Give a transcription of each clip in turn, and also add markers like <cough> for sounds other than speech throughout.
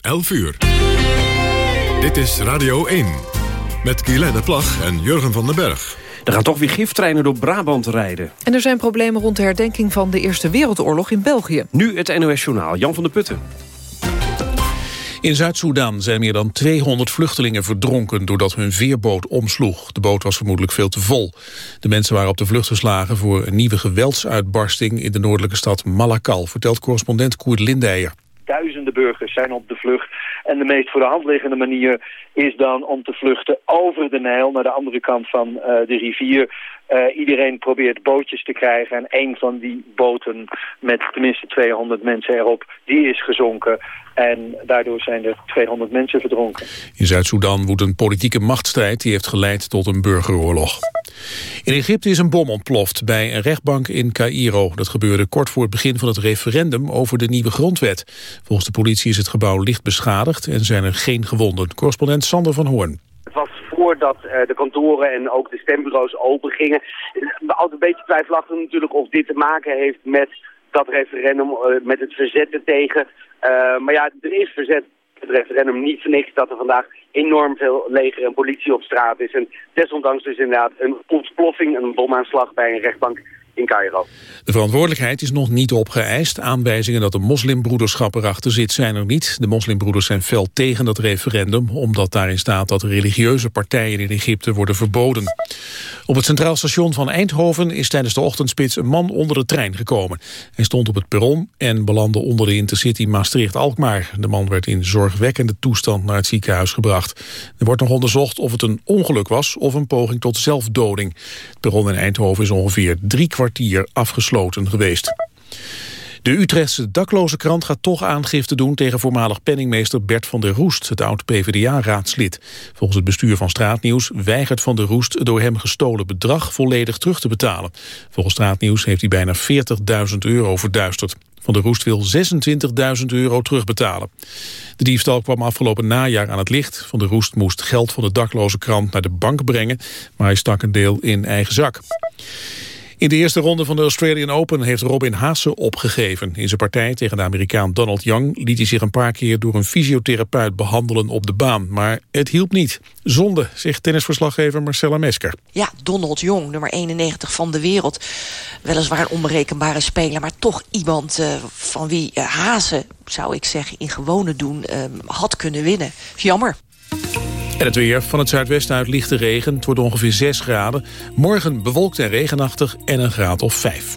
11 uur. Dit is Radio 1. Met Guylaine Plag en Jurgen van den Berg. Er gaan toch weer giftreinen door Brabant rijden. En er zijn problemen rond de herdenking van de Eerste Wereldoorlog in België. Nu het NOS Journaal, Jan van der Putten. In Zuid-Soedan zijn meer dan 200 vluchtelingen verdronken doordat hun veerboot omsloeg. De boot was vermoedelijk veel te vol. De mensen waren op de vlucht geslagen voor een nieuwe geweldsuitbarsting in de noordelijke stad Malakal, vertelt correspondent Koert Lindeyer. Duizenden burgers zijn op de vlucht. En de meest voor de hand liggende manier is dan om te vluchten over de Nijl naar de andere kant van uh, de rivier. Uh, iedereen probeert bootjes te krijgen en een van die boten met tenminste 200 mensen erop, die is gezonken. En daardoor zijn er 200 mensen verdronken. In Zuid-Soedan woedt een politieke machtsstrijd die heeft geleid tot een burgeroorlog. In Egypte is een bom ontploft bij een rechtbank in Cairo. Dat gebeurde kort voor het begin van het referendum over de nieuwe grondwet. Volgens de politie is het gebouw licht beschadigd en zijn er geen gewonden. Correspondent Sander van Hoorn Het was voordat uh, de kantoren en ook de stembureaus open gingen. Altijd een beetje twijfelachtig natuurlijk of dit te maken heeft met dat referendum, uh, met het verzetten tegen. Uh, maar ja, er is verzet het referendum niet voor niks dat er vandaag enorm veel leger en politie op straat is. En desondanks dus inderdaad een ontploffing, een bomaanslag bij een rechtbank in. De verantwoordelijkheid is nog niet opgeëist. Aanwijzingen dat de moslimbroederschap erachter zit zijn er niet. De moslimbroeders zijn fel tegen dat referendum... omdat daarin staat dat religieuze partijen in Egypte worden verboden. Op het Centraal Station van Eindhoven is tijdens de ochtendspits... een man onder de trein gekomen. Hij stond op het perron en belandde onder de intercity Maastricht-Alkmaar. De man werd in zorgwekkende toestand naar het ziekenhuis gebracht. Er wordt nog onderzocht of het een ongeluk was... of een poging tot zelfdoding. Het perron in Eindhoven is ongeveer drie kwart afgesloten geweest. De Utrechtse dakloze krant gaat toch aangifte doen tegen voormalig penningmeester Bert van der Roest, het oud-PVDA-raadslid. Volgens het bestuur van Straatnieuws weigert van der Roest het door hem gestolen bedrag volledig terug te betalen. Volgens Straatnieuws heeft hij bijna 40.000 euro verduisterd. Van der Roest wil 26.000 euro terugbetalen. De diefstal kwam afgelopen najaar aan het licht. Van der Roest moest geld van de dakloze krant naar de bank brengen, maar hij stak een deel in eigen zak. In de eerste ronde van de Australian Open heeft Robin Haase opgegeven. In zijn partij tegen de Amerikaan Donald Young liet hij zich een paar keer door een fysiotherapeut behandelen op de baan. Maar het hielp niet. Zonde, zegt tennisverslaggever Marcella Mesker. Ja, Donald Young, nummer 91 van de wereld. Weliswaar een onberekenbare speler, maar toch iemand uh, van wie uh, Haase, zou ik zeggen, in gewone doen uh, had kunnen winnen. Jammer. En het weer van het zuidwesten uit lichte regen. Het wordt ongeveer 6 graden. Morgen bewolkt en regenachtig en een graad of 5.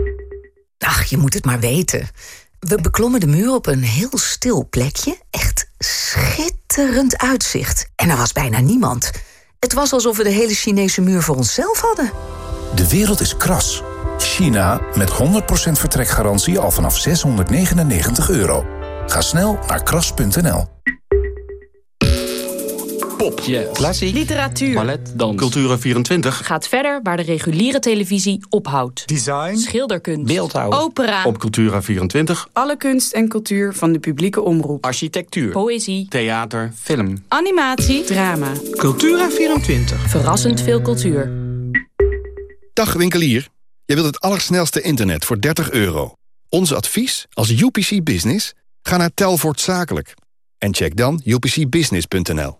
Ach, je moet het maar weten. We beklommen de muur op een heel stil plekje. Echt schitterend uitzicht. En er was bijna niemand. Het was alsof we de hele Chinese muur voor onszelf hadden. De wereld is kras. China met 100% vertrekgarantie al vanaf 699 euro. Ga snel naar kras.nl. Pop, yes. klassiek, literatuur, ballet, dans, Cultura24 gaat verder waar de reguliere televisie ophoudt. Design, schilderkunst, beeldhouw, opera. Op Cultura24 alle kunst en cultuur van de publieke omroep. Architectuur, poëzie, theater, film, animatie, drama. Cultura24 verrassend veel cultuur. Dag winkelier, je wilt het allersnelste internet voor 30 euro. Ons advies als UPC Business? Ga naar Telvoort Zakelijk. En check dan upcbusiness.nl.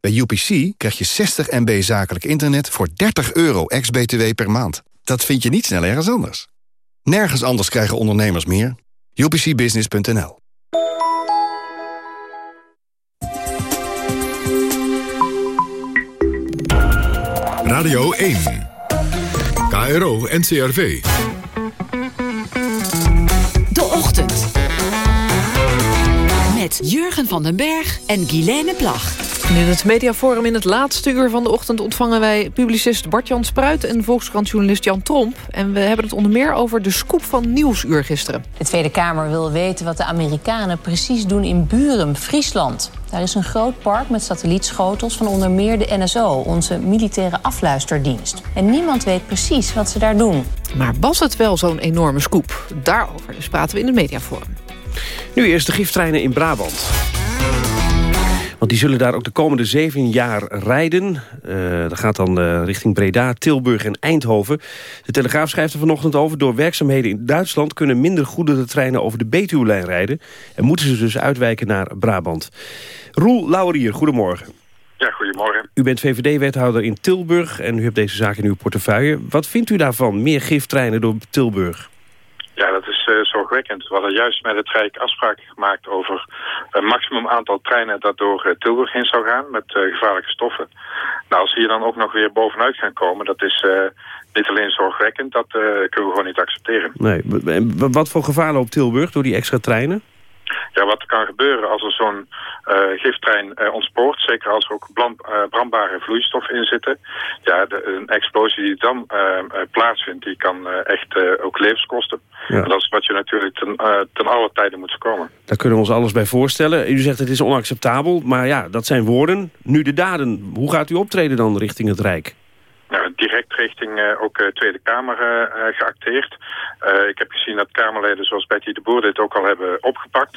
Bij UPC krijg je 60 MB zakelijk internet voor 30 euro ex-BTW per maand. Dat vind je niet snel ergens anders. Nergens anders krijgen ondernemers meer. upcbusiness.nl Radio 1. KRO NCRV. De Ochtend. Met Jurgen van den Berg en Guilaine Plag. In het mediaforum in het laatste uur van de ochtend... ontvangen wij publicist Bart-Jan Spruit en volkskrantjournalist Jan Tromp. En we hebben het onder meer over de scoop van Nieuwsuur gisteren. De Tweede Kamer wil weten wat de Amerikanen precies doen in Burum, Friesland. Daar is een groot park met satellietschotels van onder meer de NSO... onze militaire afluisterdienst. En niemand weet precies wat ze daar doen. Maar was het wel zo'n enorme scoop? Daarover dus praten we in het mediaforum. Nu eerst de giftreinen in Brabant. Want die zullen daar ook de komende zeven jaar rijden. Uh, dat gaat dan uh, richting Breda, Tilburg en Eindhoven. De Telegraaf schrijft er vanochtend over... door werkzaamheden in Duitsland kunnen minder goederentreinen over de Betuwlijn rijden... en moeten ze dus uitwijken naar Brabant. Roel Laurier, goedemorgen. Ja, goedemorgen. U bent VVD-wethouder in Tilburg en u hebt deze zaak in uw portefeuille. Wat vindt u daarvan, meer giftreinen door Tilburg? Ja, dat uh, zorgwekkend. We hadden juist met het Rijk afspraken gemaakt over een maximum aantal treinen dat door uh, Tilburg heen zou gaan met uh, gevaarlijke stoffen. Nou, als hier dan ook nog weer bovenuit gaan komen, dat is niet alleen zorgwekkend, dat kunnen we gewoon niet accepteren. Nee, wat voor gevaar loopt Tilburg door die extra treinen? Ja, wat er kan gebeuren als er zo'n uh, giftrein uh, ontspoort, zeker als er ook bland, uh, brandbare vloeistof in zitten. Ja, de, een explosie die dan plaatsvindt, die kan echt ook levens kosten. Ja. En dat is wat je natuurlijk ten, ten alle tijden moet voorkomen. Daar kunnen we ons alles bij voorstellen. U zegt het is onacceptabel, maar ja, dat zijn woorden. Nu de daden. Hoe gaat u optreden dan richting het Rijk? Direct richting uh, ook uh, Tweede Kamer uh, geacteerd. ik heb gezien dat Kamerleden zoals Betty de Boer dit ook al hebben opgepakt.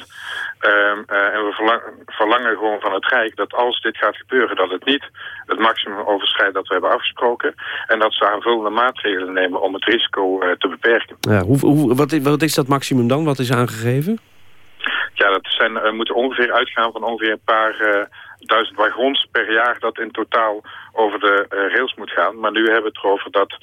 Ehm, en we verlang, verlangen gewoon van het Rijk dat als dit gaat gebeuren... dat het niet het maximum overschrijdt dat we hebben afgesproken... en dat ze aanvullende maatregelen nemen om het risico te beperken. Ja, hoe, hoe, wat, wat is dat maximum dan? Wat is aangegeven? Ja, dat zijn, moeten ongeveer uitgaan van ongeveer een paar duizend wagons per jaar dat in totaal over de uh, rails moet gaan. Maar nu hebben we het erover dat,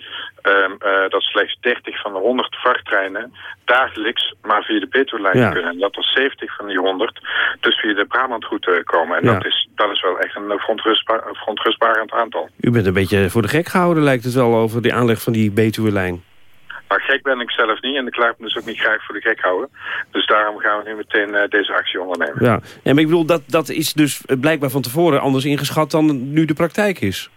um, uh, dat slechts 30 van de 100 vrachttreinen dagelijks maar via de Betuwlijn ja. kunnen. En dat er 70 van die 100 dus via de Brabantroute komen. En ja. dat, is, dat is wel echt een verontrustba verontrustbarend aantal. U bent een beetje voor de gek gehouden lijkt het wel over de aanleg van die Betuwlijn. Maar gek ben ik zelf niet en ik laat me dus ook niet graag voor de gek houden. Dus daarom gaan we nu meteen uh, deze actie ondernemen. Ja, ja maar ik bedoel, dat, dat is dus blijkbaar van tevoren anders ingeschat dan nu de praktijk is.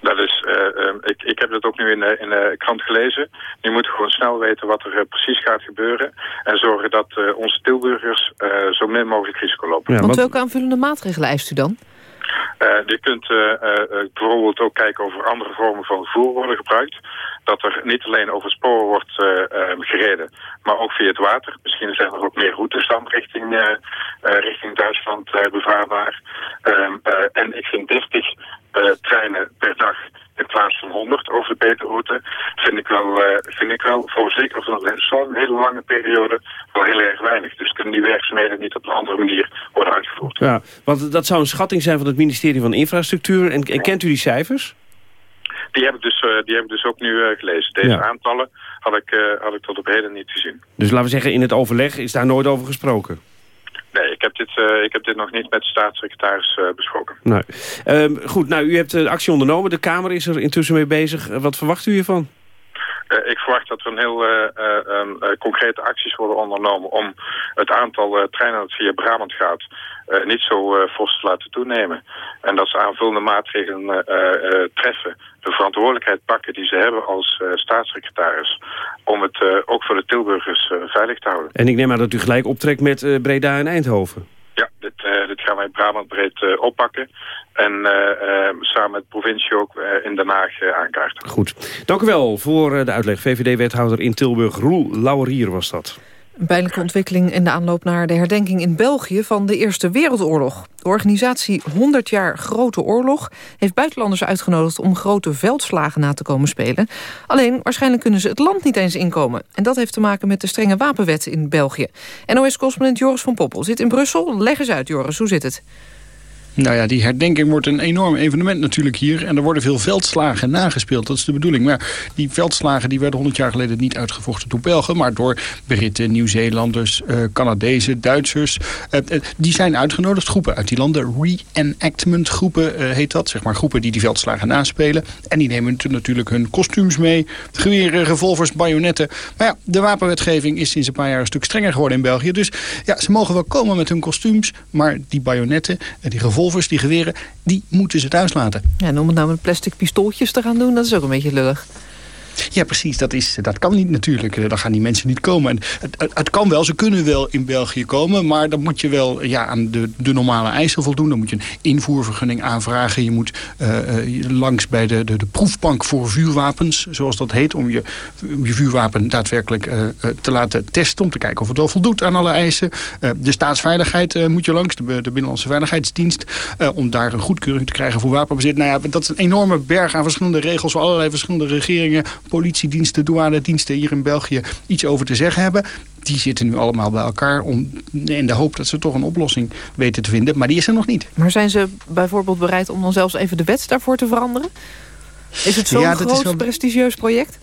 Dat is, uh, uh, ik, ik heb dat ook nu in de, in de krant gelezen. Nu moeten we gewoon snel weten wat er uh, precies gaat gebeuren. En zorgen dat onze Tilburgers zo min mogelijk risico lopen. Ja, Want welke aanvullende maatregelen eist u dan? Uh, je kunt uh, uh, bijvoorbeeld ook kijken of er andere vormen van vervoer worden gebruikt. Dat er niet alleen over sporen wordt gereden, maar ook via het water. Misschien zijn er ook meer routes dan richting, richting Duitsland bevaarbaar. Ehm, en ik vind 30 treinen per dag in plaats van 100 over de beterroute, vind ik wel, uh, vind ik wel voor zeker voor zo'n hele lange periode wel heel erg weinig. Dus kunnen die werkzaamheden niet op een andere manier worden uitgevoerd. Ja, want dat zou een schatting zijn van het ministerie van Infrastructuur. En, en kent u die cijfers? Die heb ik dus, uh, die heb ik dus ook nu uh, gelezen. Deze ja. aantallen had ik, had ik tot op heden niet gezien. Dus laten we zeggen, in het overleg is daar nooit over gesproken? Nee, ik heb dit, uh, ik heb dit nog niet met de staatssecretaris uh, besproken. Nee. Um, goed, nou, u hebt de actie ondernomen. De Kamer is er intussen mee bezig. Wat verwacht u hiervan? Uh, ik verwacht dat er een heel um, concrete acties worden ondernomen... om het aantal treinen dat via Brabant gaat... niet zo fors te laten toenemen. En dat ze aanvullende maatregelen treffen de verantwoordelijkheid pakken die ze hebben als uh, staatssecretaris... om het uh, ook voor de Tilburgers uh, veilig te houden. En ik neem aan dat u gelijk optrekt met Breda en Eindhoven. Ja, dit, dit gaan wij Brabant breed oppakken. En samen met de provincie ook in Den Haag aankaarten. Goed. Dank u wel voor de uitleg. VVD-wethouder in Tilburg, Roel Laurier was dat. Een pijnlijke ontwikkeling in de aanloop naar de herdenking in België van de Eerste Wereldoorlog. De organisatie 100 jaar Grote Oorlog heeft buitenlanders uitgenodigd om grote veldslagen na te komen spelen. Alleen waarschijnlijk kunnen ze het land niet eens inkomen. En dat heeft te maken met de strenge wapenwet in België. NOS-correspondent Joris van Poppel zit in Brussel. Leg eens uit Joris, hoe zit het? Nou ja, die herdenking wordt een enorm evenement natuurlijk hier. En er worden veel veldslagen nagespeeld, dat is de bedoeling. Maar die veldslagen die werden 100 jaar geleden niet uitgevochten door Belgen... maar door Britten, Nieuw-Zeelanders, uh, Canadezen, Duitsers. Uh, uh, die zijn uitgenodigd, groepen uit die landen. Reenactment groepen heet dat. Zeg maar groepen die die veldslagen naspelen. En die nemen natuurlijk hun kostuums mee. Geweren, revolvers, bajonetten. Maar ja, de wapenwetgeving is sinds een paar jaar een stuk strenger geworden in België. Dus ja, ze mogen wel komen met hun kostuums. Maar die bajonetten en die revolvers, die geweren... die moeten ze thuis laten. Ja, om het nou met plastic pistooltjes te gaan doen, dat is ook een beetje lullig. Ja, precies. Dat, is, dat kan niet natuurlijk. Dan gaan die mensen niet komen. En het, het, kan wel. Ze kunnen wel in België komen. Maar dan moet je wel ja, aan de, de normale eisen voldoen. Dan moet je een invoervergunning aanvragen. Je moet uh, uh, langs bij de, de, de proefbank voor vuurwapens. Zoals dat heet. Om je, je vuurwapen daadwerkelijk te laten testen. Om te kijken of het wel voldoet aan alle eisen. de staatsveiligheid moet je langs. De, de Binnenlandse Veiligheidsdienst. om daar een goedkeuring te krijgen voor wapenbezit. Nou ja, dat is een enorme berg aan verschillende regels. Waar allerlei verschillende regeringen politiediensten, douanediensten hier in België iets over te zeggen hebben. Die zitten nu allemaal bij elkaar om, in de hoop dat ze toch een oplossing weten te vinden. Maar die is er nog niet. Maar zijn ze bijvoorbeeld bereid om dan zelfs even de wet daarvoor te veranderen? Is het zo'n Ja, groot, wel- prestigieus project?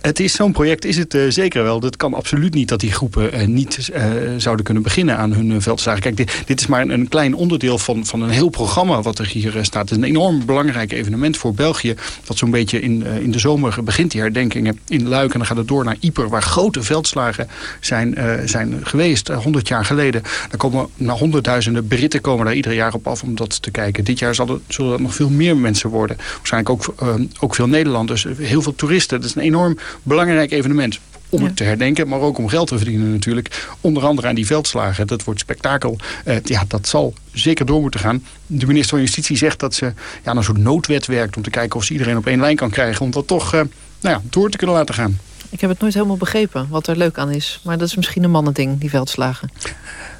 Het is zo'n project, is het eh, zeker wel. Dat kan absoluut niet dat die groepen eh, niet eh, zouden kunnen beginnen aan hun veldslagen. Kijk, dit, dit is maar een, een klein onderdeel van, van een heel programma wat er hier staat. Het is een enorm belangrijk evenement voor België. Dat zo'n beetje in, in de zomer begint die herdenkingen in Luik. En dan gaat het door naar Yper, waar grote veldslagen zijn, zijn geweest. 100 jaar geleden. Daar komen nou, honderdduizenden Britten komen daar ieder jaar op af om dat te kijken. Dit jaar zal het, zullen dat nog veel meer mensen worden. Waarschijnlijk ook, ook veel Nederlanders. Heel veel toeristen. Het is een enorm belangrijk evenement. Om het te herdenken, maar ook om geld te verdienen natuurlijk. Onder andere aan die veldslagen. Dat wordt spektakel. Eh, ja, dat zal zeker door moeten gaan. De minister van Justitie zegt dat ze ja, aan een soort noodwet werkt... om te kijken of ze iedereen op één lijn kan krijgen... om dat toch eh, nou ja, door te kunnen laten gaan. Ik heb het nooit helemaal begrepen wat er leuk aan is. Maar dat is misschien een mannending, die veldslagen.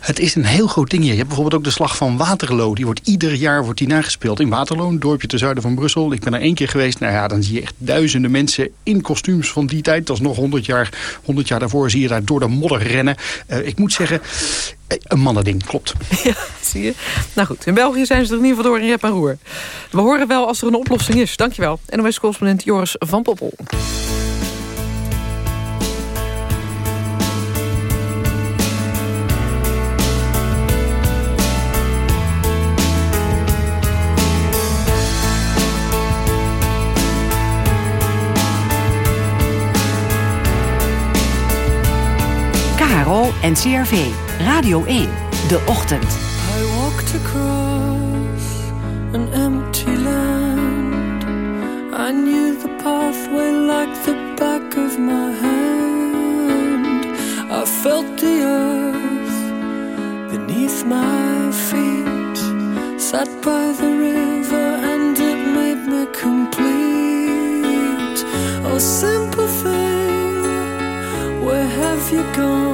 Het is een heel groot ding hier. Je hebt bijvoorbeeld ook de slag van Waterloo. Die wordt ieder jaar wordt die nagespeeld in Waterloo, een dorpje ten zuiden van Brussel. Ik ben er één keer geweest. Nou ja, dan zie je echt duizenden mensen in kostuums van die tijd. Dat is nog 100 jaar, 100 jaar daarvoor zie je daar door de modder rennen. Uh, ik moet zeggen, eh, een mannending, klopt. <laughs> Ja, zie je. Nou goed, in België zijn ze er in ieder geval door in rep en roer. We horen wel als er een oplossing is. Dankjewel. NOS-correspondent Joris van Poppel. KRO en CRV. Radio 1. De Ochtend. I walked across an empty land. I knew the pathway like the back of my hand. I felt the earth beneath my feet. Sat by the river and it made me complete. Oh, simple thing, where have you gone?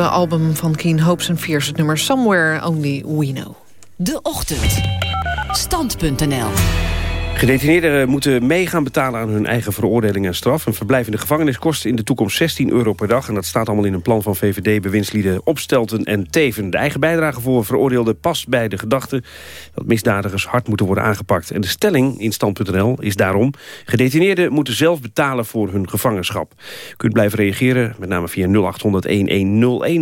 Album van Keen Hopes and Fears... het nummer Somewhere Only We Know. De Ochtend. Stand.nl Gedetineerden moeten mee gaan betalen aan hun eigen veroordeling en straf. Een verblijf in de gevangenis kost in de toekomst 16 euro per dag. En dat staat allemaal in een plan van VVD-bewindslieden Opstelten en Teven. De eigen bijdrage voor veroordeelden past bij de gedachte... dat misdadigers hard moeten worden aangepakt. En de stelling in stand.nl is daarom... gedetineerden moeten zelf betalen voor hun gevangenschap. U kunt blijven reageren, met name via 0800-1101.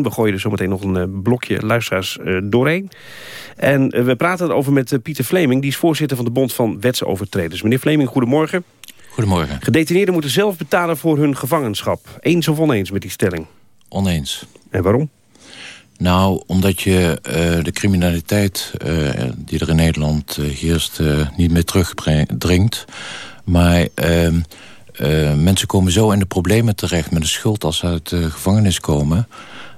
We gooien er zometeen nog een eh, blokje luisteraars eh, doorheen. En eh, we praten erover met Pieter Fleming... die is voorzitter van de Bond van Wetsovertreders overtreders. Meneer Fleming, goedemorgen. Goedemorgen. Gedetineerden moeten zelf betalen voor hun gevangenschap. Eens of oneens met die stelling? Oneens. En waarom? Nou, omdat je uh, de criminaliteit uh, die er in Nederland uh, heerst niet meer terugdringt. Maar ehm, mensen komen zo in de problemen terecht met de schuld als ze uit de gevangenis komen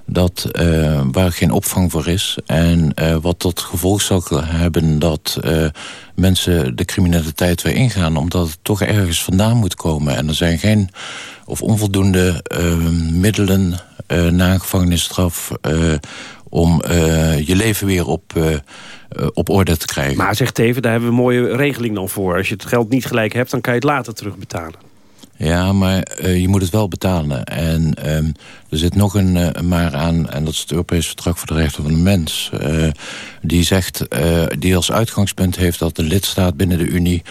dat, uh, waar geen opvang voor is. En uh, wat tot gevolg zal hebben dat uh, mensen de criminaliteit weer ingaan... omdat het toch ergens vandaan moet komen. En er zijn geen of onvoldoende middelen na gevangenisstraf... om je leven weer op, op orde te krijgen. Maar zegt even, daar hebben we een mooie regeling dan voor. Als je het geld niet gelijk hebt, dan kan je het later terugbetalen. Ja, maar uh, je moet het wel betalen. En um, er zit nog een, uh, maar aan, en dat is het Europees Verdrag voor de Rechten van de Mens. Uh, die zegt, die als uitgangspunt heeft dat de lidstaat binnen de Unie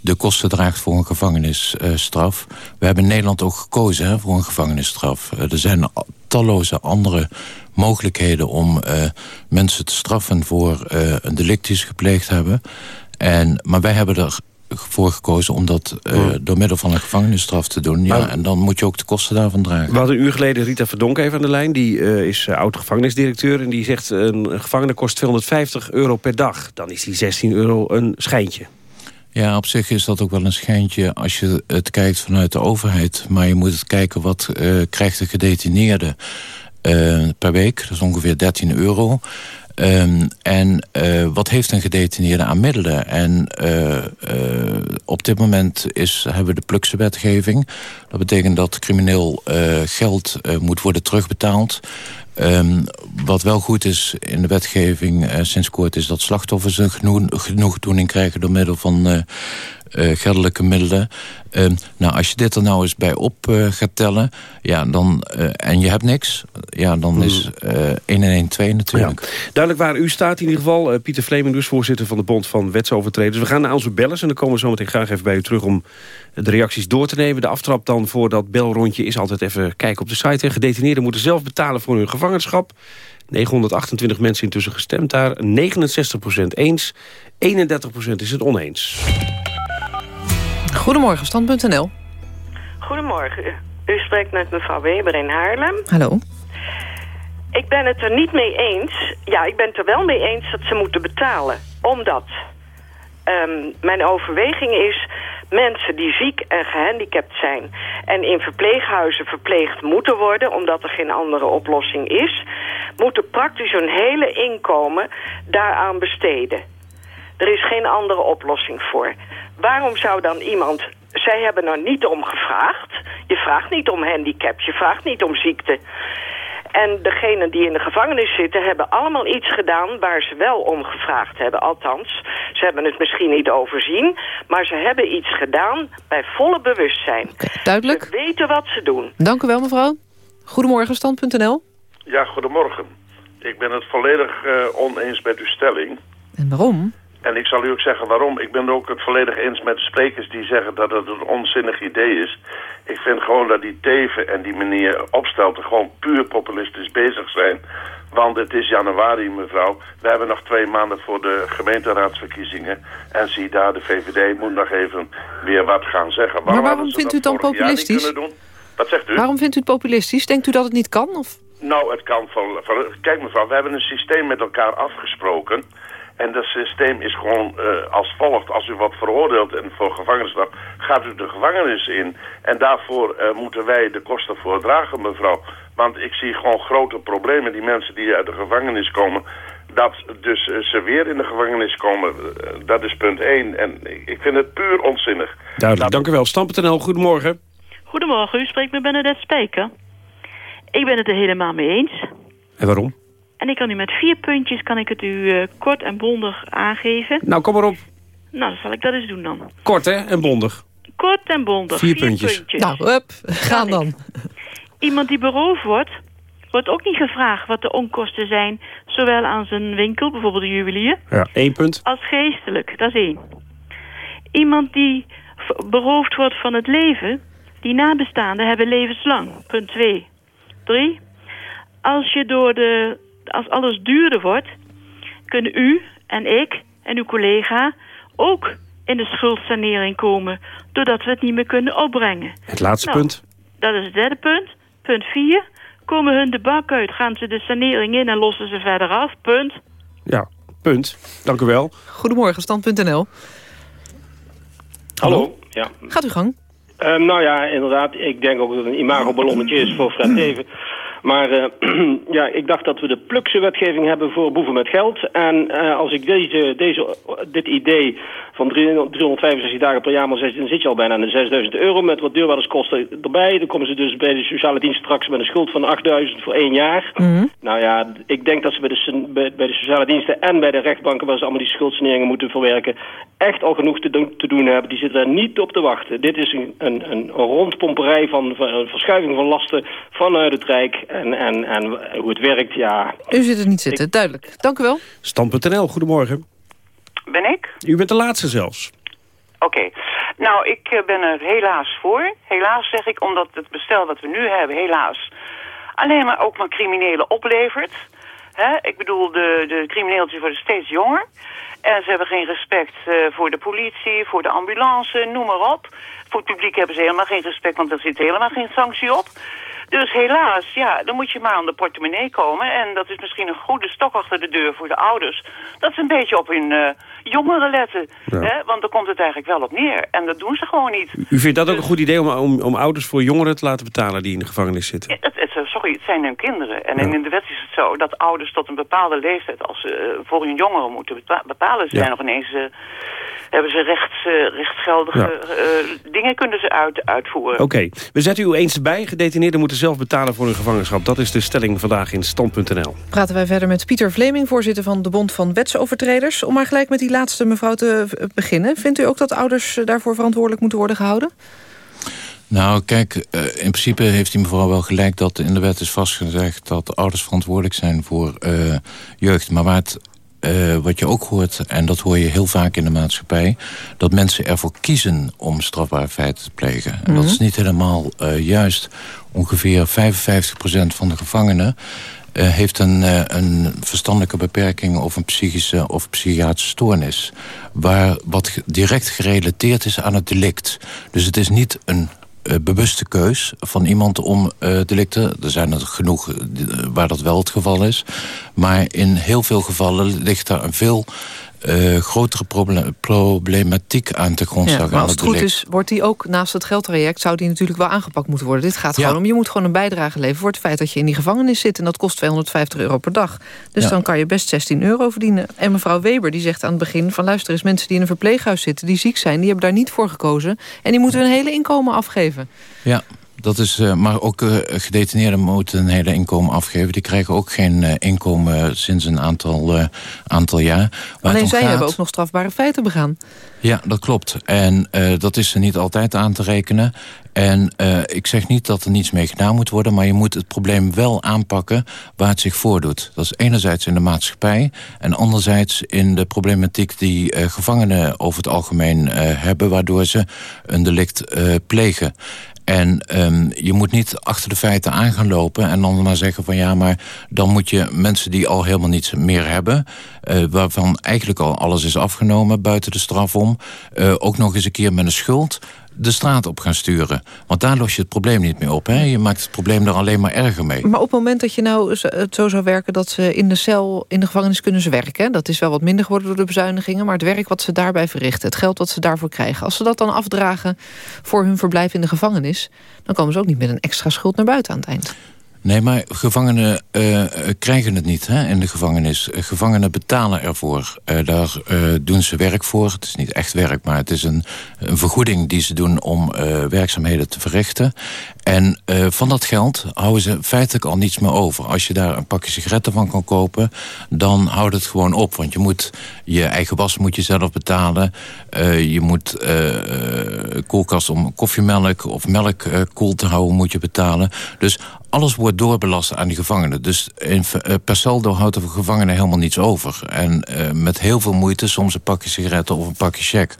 de kosten draagt voor een gevangenisstraf. We hebben in Nederland ook gekozen voor een gevangenisstraf. er zijn talloze andere mogelijkheden om mensen te straffen voor een delict die ze gepleegd hebben. En, maar wij hebben er voor gekozen om dat uh, door middel van een gevangenisstraf te doen. Ja, en dan moet je ook de kosten daarvan dragen. We hadden een uur geleden Rita Verdonk even aan de lijn. Die uh, is uh, oud-gevangenisdirecteur. En die zegt een gevangene kost 250 euro per dag. Dan is die 16 euro een schijntje. Ja, op zich is dat ook wel een schijntje als je het kijkt vanuit de overheid. Maar je moet het kijken wat krijgt de gedetineerde per week. Dat is ongeveer 13 euro. Um, en uh, wat heeft een gedetineerde aan middelen? En uh, uh, op dit moment is, hebben we de plukse wetgeving. Dat betekent dat crimineel geld moet worden terugbetaald. Um, wat wel goed is in de wetgeving sinds kort... is dat slachtoffers een genoeg, genoegdoening krijgen... door middel van geldelijke middelen. Uh, nou, als je dit er nou eens bij op uh, gaat tellen... Ja, dan, uh, en je hebt niks, ja, dan is 1 en 1 2 natuurlijk. Ja. Duidelijk waar u staat in ieder geval. Pieter Fleming, dus voorzitter van de Bond van Wetsovertreders. We gaan naar onze bellers en dan komen we zo meteen graag even bij u terug... om de reacties door te nemen. De aftrap dan voor dat belrondje is altijd even kijken op de site. Gedetineerden moeten zelf betalen voor hun gevangenschap. 928 mensen intussen gestemd daar. 69% eens, 31% is het oneens. Goedemorgen, stand.nl. Goedemorgen. U spreekt met mevrouw Weber in Haarlem. Hallo. Ik ben het er niet mee eens. Ja, ik ben het er wel mee eens dat ze moeten betalen. Omdat um, mijn overweging is... mensen die ziek en gehandicapt zijn... en in verpleeghuizen verpleegd moeten worden... omdat er geen andere oplossing is... moeten praktisch hun hele inkomen daaraan besteden. Er is geen andere oplossing voor. Waarom zou dan iemand... Zij hebben er niet om gevraagd. Je vraagt niet om handicap, je vraagt niet om ziekte. En degenen die in de gevangenis zitten hebben allemaal iets gedaan waar ze wel om gevraagd hebben. Althans, ze hebben het misschien niet overzien, maar ze hebben iets gedaan bij volle bewustzijn. Okay, duidelijk. Ze weten wat ze doen. Dank u wel mevrouw. Goedemorgen, stand.nl. Ja, goedemorgen. Ik ben het volledig uh, oneens met uw stelling. En waarom? En ik zal u ook zeggen waarom. Ik ben het ook het volledig eens met de sprekers die zeggen dat het een onzinnig idee is. Ik vind gewoon dat die Teven en die meneer Opstelten gewoon puur populistisch bezig zijn. Want het is januari, mevrouw. We hebben nog twee maanden voor de gemeenteraadsverkiezingen. En zie daar, de VVD moet nog even weer wat gaan zeggen. Waarom maar waarom vindt u het dan populistisch? Wat zegt u? Waarom vindt u het populistisch? Denkt u dat het niet kan? Of? Nou, het kan van, van... Kijk mevrouw, we hebben een systeem met elkaar afgesproken... En dat systeem is gewoon uh, als volgt. Als u wat veroordeelt en voor gevangenisstraf, gaat u de gevangenis in. En daarvoor uh, moeten wij de kosten voor dragen, mevrouw. Want ik zie gewoon grote problemen. Die mensen die uit de gevangenis komen, dat dus uh, ze weer in de gevangenis komen. dat is punt 1. En ik vind het puur onzinnig. Duidelijk, dank u wel. Stam.nl, goedemorgen. Goedemorgen, u spreekt met Bernadette Spijker. Ik ben het er helemaal mee eens. En waarom? En ik kan u met vier puntjes kan ik het u eh, kort en bondig aangeven. Nou, kom maar op. Nou, dan zal ik dat eens doen dan. Kort, hè? En bondig. Kort en bondig. Vier puntjes. Nou, hup, gaan dan. Iemand die beroofd wordt, wordt ook niet gevraagd wat de onkosten zijn... zowel aan zijn winkel, bijvoorbeeld de juwelier... Ja, één punt. als geestelijk. Dat is één. Iemand die beroofd wordt van het leven... die nabestaanden hebben levenslang. Punt twee. Drie. Als, je door de, als alles duurder wordt... kunnen u en ik en uw collega ook in de schuldsanering komen... doordat we het niet meer kunnen opbrengen. Het laatste Nou, punt. Dat is het derde punt. Punt vier. Komen hun de bak uit, gaan ze de sanering in en lossen ze verder af. Punt. Ja, punt. Dank u wel. Goedemorgen, stand.nl. Hallo, ja. Gaat uw gang. Ehm, nou ja, inderdaad. Ik denk ook dat het een imagoballonnetje is voor Fred <clears throat> Teven. Maar eh, <clears throat> ja, ik dacht dat we de plukse wetgeving hebben voor boeven met geld. En eh, als ik deze, deze, dit idee van 300 365 dagen per jaar, maar zes- dan zit je al bijna aan de 6000 euro met wat deurwaarderskosten erbij. Dan komen ze dus bij de sociale dienst straks met een schuld van 8000 voor één jaar. Nou ja, ik denk dat ze bij de, bij de sociale diensten en bij de rechtbanken, waar ze allemaal die schuldsaneringen moeten verwerken, echt al genoeg te doen, te doen hebben. Die zitten er niet op te wachten. Dit is een, een, een rondpomperij van, van een verschuiving van lasten vanuit het Rijk. En, en, en hoe het werkt, ja. U zit er niet zitten, duidelijk. Dank u wel. Stand.nl, goedemorgen. Ben ik? U bent de laatste zelfs. Oké. Nou, ik eh, ben er helaas voor. Helaas zeg ik, omdat het bestel dat we nu hebben, helaas, alleen maar ook maar criminelen oplevert. Hè? Ik bedoel, de, de crimineeltjes worden steeds jonger. En ze hebben geen respect eh, voor de politie, voor de ambulance, noem maar op. Voor het publiek hebben ze helemaal geen respect, want er zit helemaal geen sanctie op. Dus helaas, ja, dan moet je maar aan de portemonnee komen. En dat is misschien een goede stok achter de deur voor de ouders. Dat ze een beetje op hun eh, jongeren letten. Ja. Hè? Want daar komt het eigenlijk wel op neer. En dat doen ze gewoon niet. U vindt dat ook een goed idee om, om, om ouders voor jongeren te laten betalen die in de gevangenis zitten? Het, het, sorry, het zijn hun kinderen. En in de wet is het zo dat ouders tot een bepaalde leeftijd... als ze eh, voor hun jongeren moeten bepa- bepalen... Ja. zijn nog ineens... eh, hebben ze rechts, eh, rechtsgeldige eh, dingen kunnen ze uit, uitvoeren. Oké, we zetten u eens bij. Gedetineerden moeten zelf betalen voor hun gevangenschap. Dat is de stelling vandaag in Stand.nl. Praten wij verder met Pieter Vleming, voorzitter van de Bond van Wetsovertreders. Om maar gelijk met die laatste mevrouw te beginnen. Vindt u ook dat ouders daarvoor verantwoordelijk moeten worden gehouden? Nou, kijk, eh, in principe heeft die mevrouw wel gelijk... dat in de wet is vastgelegd dat ouders verantwoordelijk zijn voor eh, jeugd. Maar waar het, eh, wat je ook hoort, en dat hoor je heel vaak in de maatschappij... dat mensen ervoor kiezen om strafbare feiten te plegen. En dat is niet helemaal juist. Ongeveer 55% van de gevangenen... heeft een, een verstandelijke beperking of een psychische of psychiatrische stoornis. Waar, wat direct gerelateerd is aan het delict. Dus het is niet een bewuste keus van iemand om eh, delicten. Er zijn er genoeg eh, waar dat wel het geval is. Maar in heel veel gevallen ligt daar een veel eh, grotere proble- problematiek aan te grondslag. Ja, maar als het het goed is, wordt die ook naast het geldtraject... zou die natuurlijk wel aangepakt moeten worden. Dit gaat Ja. gewoon om, je moet gewoon een bijdrage leveren... voor het feit dat je in die gevangenis zit. En dat kost 250 euro per dag. Dus Ja. dan kan je best 16 euro verdienen. En mevrouw Weber die zegt aan het begin van... luister eens, mensen die in een verpleeghuis zitten... die ziek zijn, die hebben daar niet voor gekozen. En die moeten hun hele inkomen afgeven. Ja, dat is, eh, maar ook eh, gedetineerden moeten een hele inkomen afgeven. Die krijgen ook geen eh, inkomen sinds een aantal, aantal jaar. Waar Alleen zij gaat- hebben ook nog strafbare feiten begaan. Ja, dat klopt. En dat is er niet altijd aan te rekenen. En ik zeg niet dat er niets mee gedaan moet worden... maar je moet het probleem wel aanpakken waar het zich voordoet. Dat is enerzijds in de maatschappij... en anderzijds in de problematiek die gevangenen over het algemeen hebben... waardoor ze een delict plegen. En ehm, je moet niet achter de feiten aan gaan lopen... en dan maar zeggen van ja, maar dan moet je mensen die al helemaal niets meer hebben... eh, waarvan eigenlijk al alles is afgenomen buiten de straf om... eh, ook nog eens een keer met een schuld de straat op gaan sturen. Want daar los je het probleem niet meer op. Hè? Je maakt het probleem er alleen maar erger mee. Maar op het moment dat je nou het zo zou werken... dat ze in de cel, in de gevangenis kunnen ze werken... dat is wel wat minder geworden door de bezuinigingen... maar het werk wat ze daarbij verrichten, het geld wat ze daarvoor krijgen... als ze dat dan afdragen voor hun verblijf in de gevangenis... dan komen ze ook niet met een extra schuld naar buiten aan het eind. Nee, maar gevangenen uh, krijgen het niet hè, in de gevangenis. Gevangenen betalen ervoor. Uh, daar doen ze werk voor. Het is niet echt werk, maar het is een, een vergoeding die ze doen om werkzaamheden te verrichten. En van dat geld houden ze feitelijk al niets meer over. Als je daar een pakje sigaretten van kan kopen, dan houdt het gewoon op. Want je moet je eigen was moet je zelf betalen. je moet koelkast om koffiemelk of melk koel te houden moet je betalen. Dus alles wordt doorbelast aan die gevangenen. Dus in, uh, per saldo houdt de gevangene helemaal niets over. En uh, met heel veel moeite, soms een pakje sigaretten of een pakje check.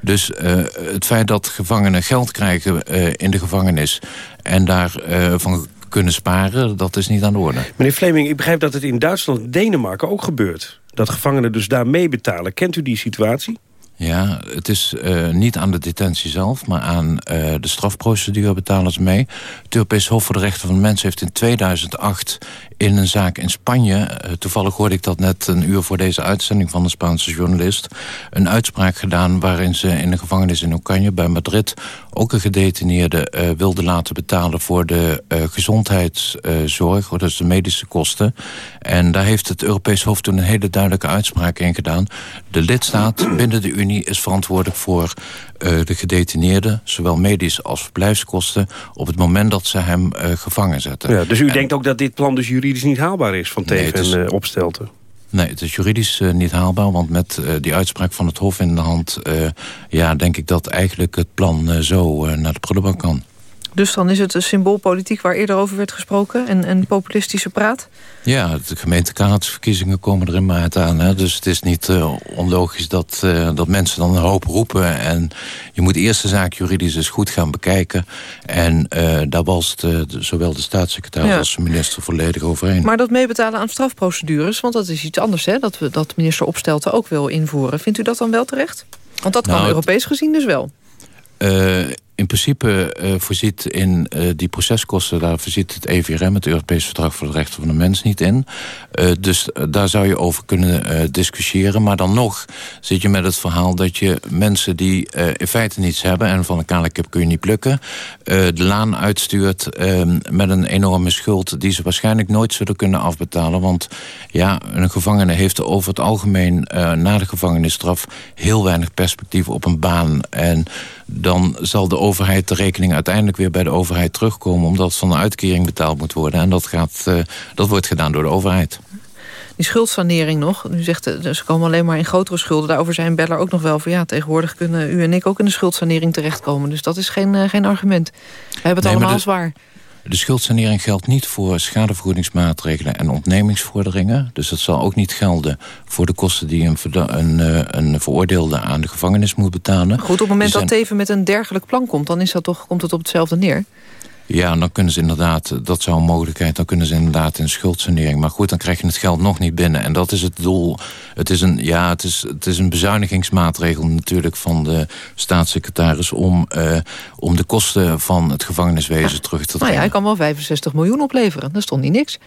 Dus uh, het feit dat gevangenen geld krijgen in de gevangenis... en daarvan kunnen sparen, dat is niet aan de orde. Meneer Fleming, ik begrijp dat het in Duitsland en Denemarken ook gebeurt. Dat gevangenen dus daar mee betalen. Kent u die situatie? Ja, het is uh, niet aan de detentie zelf, maar aan uh, de strafprocedure betalen mee. Het Europees Hof voor de Rechten van de Mens heeft in 2008 in een zaak in Spanje... Uh, toevallig hoorde ik dat net een uur voor deze uitzending van de Spaanse journalist... een uitspraak gedaan waarin ze in de gevangenis in Ocaña bij Madrid... ook een gedetineerde uh, wilde laten betalen voor de uh, gezondheidszorg... dus de medische kosten. En daar heeft het Europees Hof toen een hele duidelijke uitspraak in gedaan. De lidstaat binnen de Unie is verantwoordelijk voor de gedetineerde... zowel medisch als verblijfskosten... op het moment dat ze hem uh, gevangen zetten. Ja, dus u en, denkt ook dat dit plan dus juridisch niet haalbaar is... van Teven nee, is, en uh, Opstelten? Nee, het is juridisch uh, niet haalbaar, want met uh, die uitspraak van het Hof in de hand... Uh, ja, denk ik dat eigenlijk het plan zo naar de prullenbak kan. Dus dan is het een symboolpolitiek waar eerder over werd gesproken... en, en populistische praat? Ja, de gemeenteraadsverkiezingen komen er in maart aan. Hè? Dus het is niet uh, onlogisch dat, uh, dat mensen dan een hoop roepen. En je moet eerst de zaak juridisch eens goed gaan bekijken. En uh, daar was de, de, zowel de staatssecretaris ja. als de minister volledig overheen. Maar dat meebetalen aan strafprocedures, want dat is iets anders... Hè? Dat, we, dat minister Opstelten ook wil invoeren. Vindt u dat dan wel terecht? Want dat nou, kan Europees gezien dus wel. Uh, in principe uh, voorziet in uh, die proceskosten... daar voorziet het EVRM, het Europees Verdrag voor de Rechten van de Mens, niet in. Uh, dus daar zou je over kunnen discussiëren. Maar dan nog zit je met het verhaal dat je mensen die in feite niets hebben... en van een kale kip kun je niet plukken... de laan uitstuurt ehm, met een enorme schuld... die ze waarschijnlijk nooit zullen kunnen afbetalen. Want ja, een gevangene heeft over het algemeen... na de gevangenisstraf heel weinig perspectief op een baan... en dan zal de overheid de rekening uiteindelijk weer bij de overheid terugkomen... omdat van een uitkering betaald moet worden. En dat, gaat, uh, dat wordt gedaan door de overheid. Die schuldsanering nog. U zegt, ze komen alleen maar in grotere schulden. Daarover zijn Beller ook nog wel van... ja, tegenwoordig kunnen u en ik ook in de schuldsanering terechtkomen. Dus dat is geen, uh, geen argument. We hebben het nee, allemaal de... zwaar. De schuldsanering geldt niet voor schadevergoedingsmaatregelen en ontnemingsvorderingen. Dus dat zal ook niet gelden voor de kosten die een, een, een veroordeelde aan de gevangenis moet betalen. Goed, op het moment zijn... dat Teven met een dergelijk plan komt, dan is dat toch, komt het op hetzelfde neer? Ja, dan kunnen ze inderdaad, dat zou een mogelijkheid, dan kunnen ze inderdaad in schuldsanering. Maar goed, dan krijg je het geld nog niet binnen. En dat is het doel. Het is een, ja, het is, het is een bezuinigingsmaatregel natuurlijk van de staatssecretaris om, uh, om de kosten van het gevangeniswezen ja. terug te dringen. Nou ja, hij kan wel 65 miljoen opleveren. Dat is toch niet niks?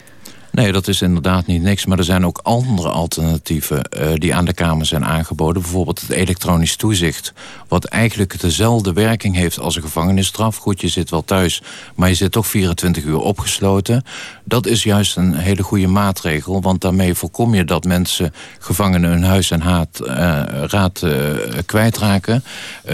Nee, dat is inderdaad niet niks. Maar er zijn ook andere alternatieven uh, die aan de Kamer zijn aangeboden. Bijvoorbeeld het elektronisch toezicht. Wat eigenlijk dezelfde werking heeft als een gevangenisstraf. Goed, je zit wel thuis, maar je zit toch 24 uur opgesloten. Dat is juist een hele goede maatregel. Want daarmee voorkom je dat mensen, gevangenen, hun huis en haat, uh, raad uh, kwijtraken.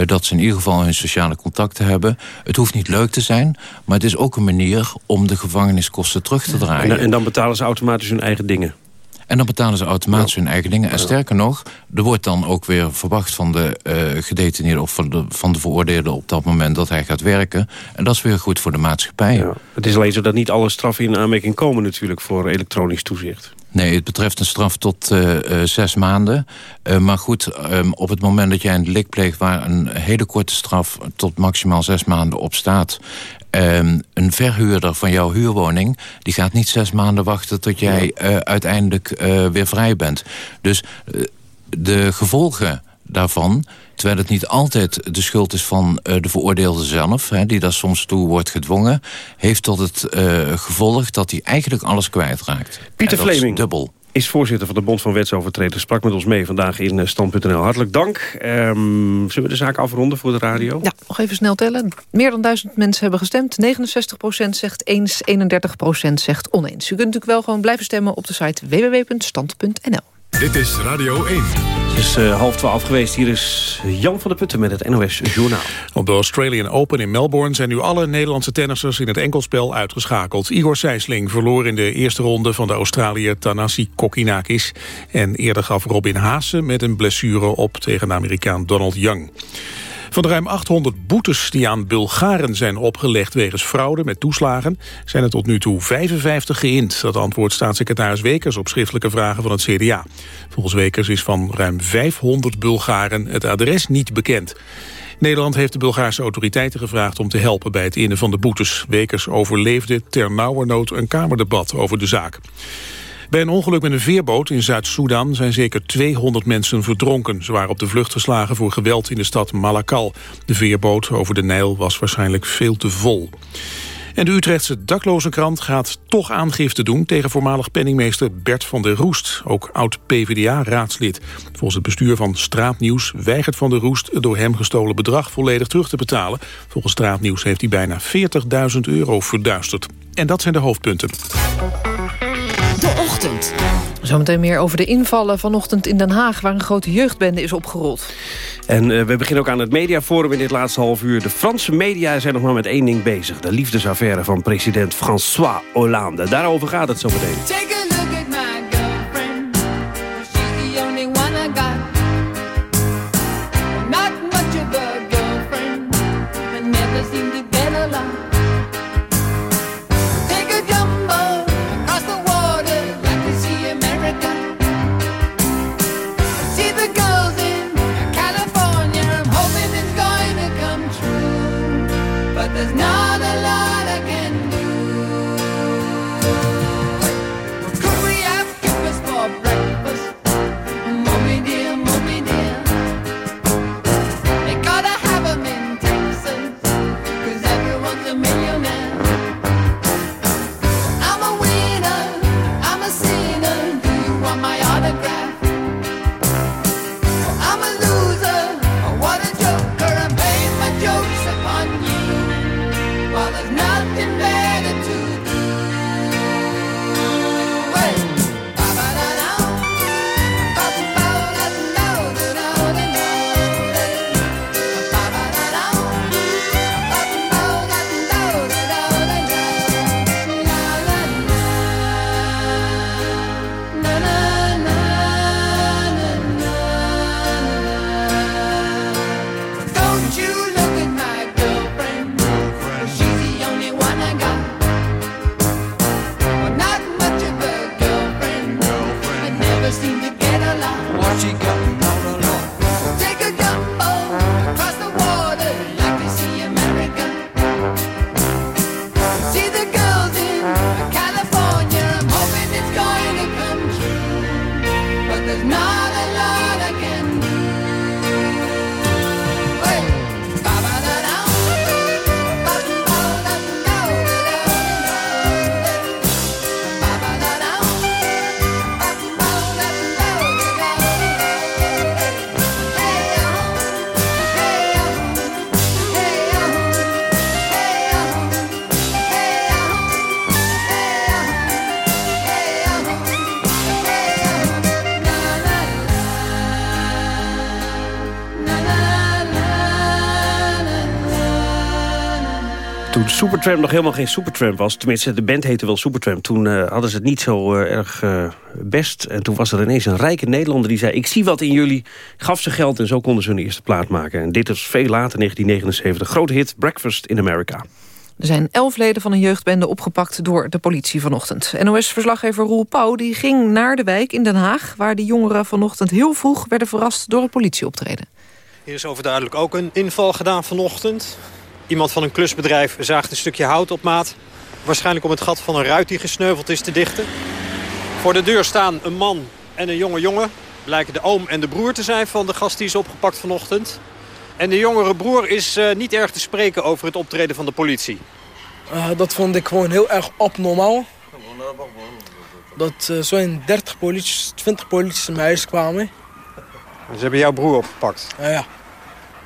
dat ze in ieder geval hun sociale contacten hebben. Het hoeft niet leuk te zijn, maar het is ook een manier om de gevangeniskosten terug te draaien. En, en dan betalen ze automatisch hun eigen dingen. En dan betalen ze automatisch ja. hun eigen dingen. En sterker nog, er wordt dan ook weer verwacht van de uh, gedetineerde... of van de, van de veroordeelde op dat moment dat hij gaat werken. En dat is weer goed voor de maatschappij. Ja. Het is alleen zo dat niet alle straffen in aanmerking komen natuurlijk... voor elektronisch toezicht. Nee, het betreft een straf tot uh, uh, zes maanden. Uh, maar goed, um, op het moment dat jij een delik pleegt... waar een hele korte straf tot maximaal zes maanden op staat... Um, een verhuurder van jouw huurwoning... die gaat niet zes maanden wachten tot jij uh, uiteindelijk uh, weer vrij bent. Dus uh, de gevolgen daarvan... terwijl het niet altijd de schuld is van de veroordeelde zelf... Hè, die daar soms toe wordt gedwongen... heeft tot het gevolg dat hij eigenlijk alles kwijtraakt. Pieter Fleming. dubbel. Is voorzitter van de Bond van Wetsovertreders. Sprak met ons mee vandaag in eh, Stand.nl. Hartelijk dank. Ehm, zullen we de zaak afronden voor de radio? Ja, nog even snel tellen. Meer dan duizend mensen hebben gestemd. 69% zegt eens, 31% zegt oneens. U kunt natuurlijk wel gewoon blijven stemmen op de site www.stand.nl. Dit is Radio 1. Het is uh, half twaalf geweest. Hier is Jan van der Putten met het NOS Journaal. Op de Australian Open in Melbourne zijn nu alle Nederlandse tennissers in het enkelspel uitgeschakeld. Igor Sijsling verloor in de eerste ronde van de Australiër Tanasi Kokinakis. En eerder gaf Robin Haase met een blessure op tegen de Amerikaan Donald Young. Van de ruim 800 boetes die aan Bulgaren zijn opgelegd wegens fraude met toeslagen, zijn er tot nu toe 55 geïnd. Dat antwoordt staatssecretaris Wekers op schriftelijke vragen van het CDA. Volgens Wekers is van ruim 500 Bulgaren het adres niet bekend. Nederland heeft de Bulgaarse autoriteiten gevraagd om te helpen bij het innen van de boetes. Wekers overleefde ter nauwernood een kamerdebat over de zaak. Bij een ongeluk met een veerboot in Zuid-Soedan zijn zeker 200 mensen verdronken. Ze waren op de vlucht geslagen voor geweld in de stad Malakal. De veerboot over de Nijl was waarschijnlijk veel te vol. En de Utrechtse daklozenkrant gaat toch aangifte doen... tegen voormalig penningmeester Bert van der Roest, ook oud-PVDA-raadslid. Volgens het bestuur van Straatnieuws weigert van der Roest... het door hem gestolen bedrag volledig terug te betalen. Volgens Straatnieuws heeft hij bijna 40.000 euro verduisterd. En dat zijn de hoofdpunten. Zometeen meer over de invallen vanochtend in Den Haag... waar een grote jeugdbende is opgerold. En uh, we beginnen ook aan het mediaforum in dit laatste half uur. De Franse media zijn nog maar met één ding bezig. De liefdesaffaire van president François Hollande. Daarover gaat het zometeen. Supertramp nog helemaal geen Supertramp was... tenminste, de band heette wel Supertramp... toen eh, hadden ze het niet zo eh, erg eh, best. En toen was er ineens een rijke Nederlander die zei... ik zie wat in jullie, gaf ze geld en zo konden ze hun eerste plaat maken. En dit is veel later, 1979. Grote hit, Breakfast in America. Er zijn elf leden van een jeugdbende opgepakt door de politie vanochtend. NOS-verslaggever Roel Pauw die ging naar de wijk in Den Haag... waar de jongeren vanochtend heel vroeg werden verrast door een politieoptreden. Hier is overduidelijk ook een inval gedaan vanochtend. Iemand van een klusbedrijf zaagt een stukje hout op maat. Waarschijnlijk om het gat van een ruit die gesneuveld is te dichten. Voor de deur staan een man en een jonge jongen. Blijken de oom en de broer te zijn van de gast die is opgepakt vanochtend. En de jongere broer is uh, niet erg te spreken over het optreden van de politie. Uh, dat vond ik gewoon heel erg abnormaal. Dat uh, zo'n 30 politie, 20 politie in mijn huis kwamen. Ze hebben jouw broer opgepakt? Ja, ja.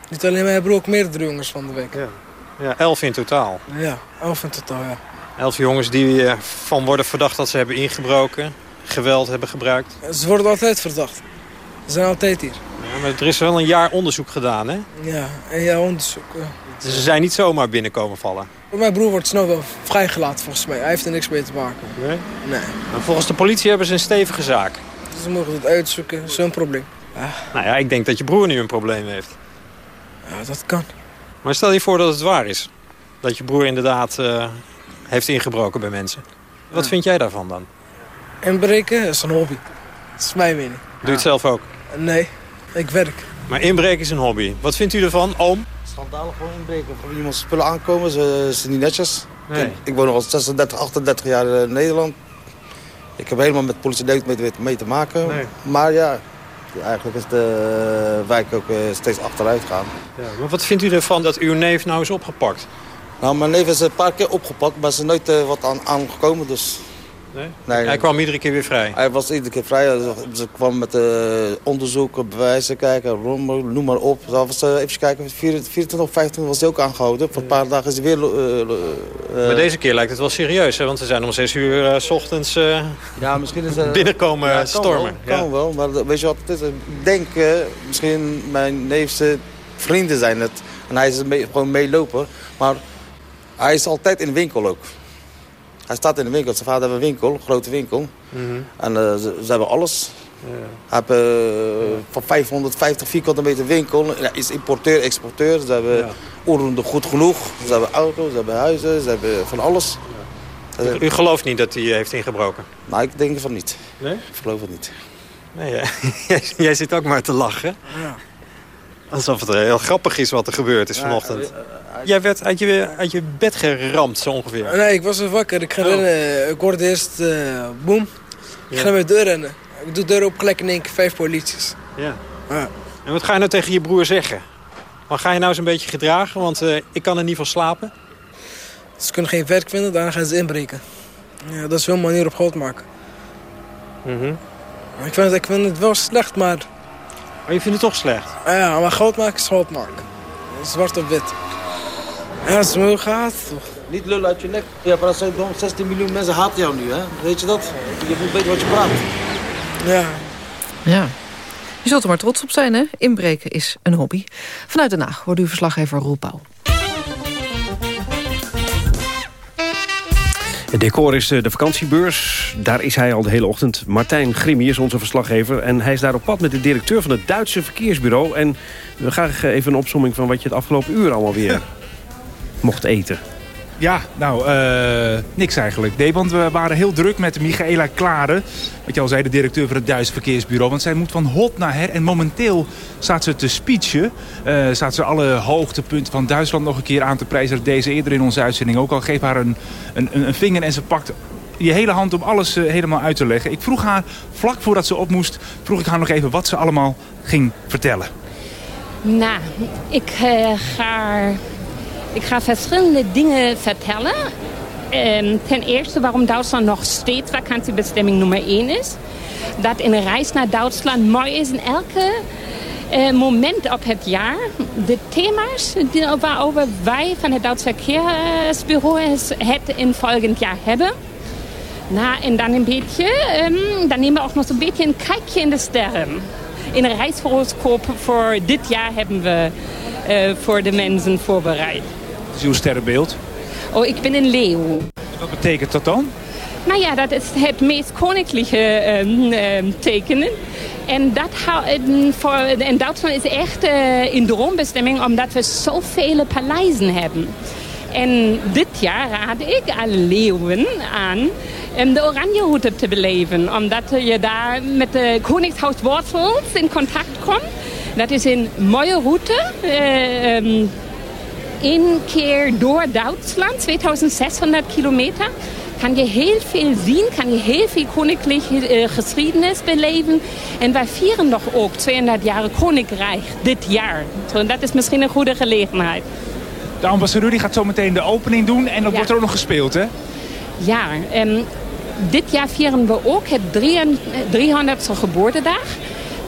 Niet alleen mijn broer, ook meerdere jongens van de week. Ja, ja elf in totaal? Ja, elf in totaal, ja. Elf jongens die van worden verdacht dat ze hebben ingebroken, geweld hebben gebruikt? Ze worden altijd verdacht. Ze zijn altijd hier. Ja, maar er is wel een jaar onderzoek gedaan, hè? Ja, een jaar onderzoek. Ja. Dus ze zijn niet zomaar binnenkomen vallen? Mijn broer wordt snel wel vrijgelaten, volgens mij. Hij heeft er niks mee te maken. Nee? Nee. Maar volgens de politie hebben ze een stevige zaak. Ze mogen het uitzoeken, zo'n probleem. Ja. Nou ja, ik denk dat je broer nu een probleem heeft. Ja, dat kan. Maar stel je voor dat het waar is. Dat je broer inderdaad uh, heeft ingebroken bij mensen. Wat vind jij daarvan dan? Inbreken is een hobby. Dat is mijn mening. Doe je het zelf ook? Nee, ik werk. Maar inbreken is een hobby. Wat vindt u ervan, oom? Schandalig gewoon inbreken. Voor iemand spullen aankomen, ze zijn niet netjes. Nee. Ik, ik woon nog al 36, 38 jaar in Nederland. Ik heb helemaal met politie mee, mee te maken. Nee. Maar ja, eigenlijk is de wijk ook steeds achteruit gaan. Ja, maar wat vindt u ervan dat uw neef nou is opgepakt? Nou, mijn neef is een paar keer opgepakt, maar ze is nooit uh, wat aan, aangekomen. Dus... Nee? nee? Hij kwam iedere keer weer vrij? Hij was iedere keer vrij. Ze kwam met uh, onderzoeken, bewijzen kijken, noem maar op. Dat was, uh, even kijken, 24 of 25 was hij ook aangehouden. Voor een paar dagen is hij weer... maar deze keer lijkt het wel serieus, hè? want ze zijn om 6 uur s ochtends ja, misschien is, binnenkomen ja, stormen. Wel, kan wel, maar weet je wat het is? Ik denk, misschien mijn neefse vrienden zijn het. En hij is mee, gewoon meeloper. Maar hij is altijd in de winkel ook. Hij staat in de winkel. Zijn vader heeft een winkel, een grote winkel. Mm -hmm. En uh, ze, ze, hebben alles. Ja. Hij heeft uh, van 550 vierkante meter winkel. Hij is importeur, exporteur. Ze hebben ja. goed genoeg. Ze hebben auto's, ze hebben huizen, ze hebben van alles. Ja. U, u, gelooft niet dat hij heeft ingebroken? Nou, ik denk van niet. Nee? Ik geloof het niet. Nee, ja. jij, <laughs> jij zit ook maar te lachen. Ja. Alsof het heel grappig is wat er gebeurd is vanochtend. Jij werd uit je, uit je bed geramd, zo ongeveer. Nee, ik was er wakker. Ik ga Oh. rennen. Ik hoorde eerst uh, boem. Ik ga naar mijn deur rennen. Ik doe de deur op, gelijk in één keer vijf polities. Ja. ja. En wat ga je nou tegen je broer zeggen? Maar ga je nou eens een beetje gedragen? Want uh, ik kan er niet van slapen. Ze kunnen geen werk vinden, daarna gaan ze inbreken. Ja, dat is wel een manier op groot maken. Mm -hmm. ik, vind het, ik vind het wel slecht, maar... Maar je vindt het toch slecht? Ja, maar groot maken is groot maken. Zwart op wit. Ja, als het moet gaat, toch? Niet lullen uit je nek. Ja, maar 16 miljoen mensen haten jou nu, hè? Weet je dat? Je moet weten wat je praat. Ja. Ja. Je zult er maar trots op zijn, hè? Inbreken is een hobby. Vanuit Den Haag wordt uw verslaggever Roel Pauw. Het decor is de vakantiebeurs. Daar is hij al de hele ochtend. Martijn Grimmy is onze verslaggever. En hij is daar op pad met de directeur van het Duitse verkeersbureau. En we gaan even een opsomming van wat je het afgelopen uur allemaal weer mocht eten. Ja, nou, uh, niks eigenlijk. Nee, want we waren heel druk met Michaela Klare. Wat je al zei, de directeur van het Duitse verkeersbureau. Want zij moet van hot naar her. En momenteel staat ze te speechen. Uh, staat ze alle hoogtepunten van Duitsland nog een keer aan te prijzen. Dat deze eerder in onze uitzending ook al. Geef haar een, een, een vinger en ze pakt je hele hand om alles uh, helemaal uit te leggen. Ik vroeg haar, vlak voordat ze op moest, vroeg ik haar nog even wat ze allemaal ging vertellen. Nou, ik ga ik ga verschillende dingen vertellen. Um, ten eerste waarom Duitsland nog steeds vakantiebestemming nummer 1 is. Dat een reis naar Duitsland mooi is in elke uh, moment op het jaar. De thema's die, waarover wij van het Duitse Verkeersbureau het in volgend jaar hebben. Nou, en dan een beetje, um, dan nemen we ook nog een beetje een kijkje in de sterren. Een reishoroscoop voor dit jaar hebben we uh, voor de mensen voorbereid. Wat is uw sterrenbeeld? Oh, ik ben een leeuw. Wat betekent dat dan? Nou ja, dat is het meest koninklijke um, um, tekenen. En dat um, voor, in Duitsland is echt uh, in droombestemming omdat we zoveel paleizen hebben. En dit jaar raad ik alle leeuwen aan um, de Oranjeroute te beleven. Omdat je daar met de Koningshuis Wortels in contact komt. Dat is een mooie route. Uh, keer door Duitsland, 2600 kilometer. Kan je heel veel zien, kan je heel veel koninklijke uh, geschiedenis beleven. En wij vieren nog ook 200 jaar koninkrijk dit jaar. Dat is misschien een goede gelegenheid. De ambassadeur die gaat zo meteen de opening doen en dat ja. wordt er ook nog gespeeld, hè? Ja, um, dit jaar vieren we ook het 300ste geboortedag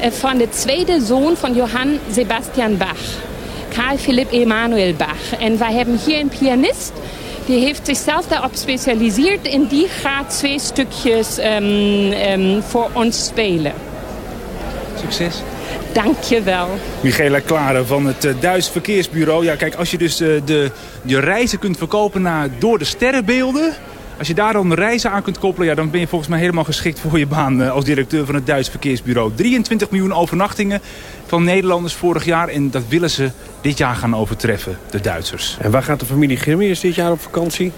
eh, van de tweede zoon van Johann Sebastian Bach. Karl Philipp Emanuel Bach. En wij hebben hier een pianist die heeft zichzelf daarop specialiseerd en die gaat twee stukjes um, um, voor ons spelen. Succes. Dankjewel. Michaela Klare van het uh, Duits Verkeersbureau. Ja, kijk, als je dus uh, de, je reizen kunt verkopen naar door de sterrenbeelden... Als je daar dan reizen aan kunt koppelen, ja, dan ben je volgens mij helemaal geschikt voor je baan uh, als directeur van het Duits Verkeersbureau. 23 miljoen overnachtingen van Nederlanders vorig jaar en dat willen ze dit jaar gaan overtreffen, de Duitsers. En waar gaat de familie Grimius dit jaar op vakantie?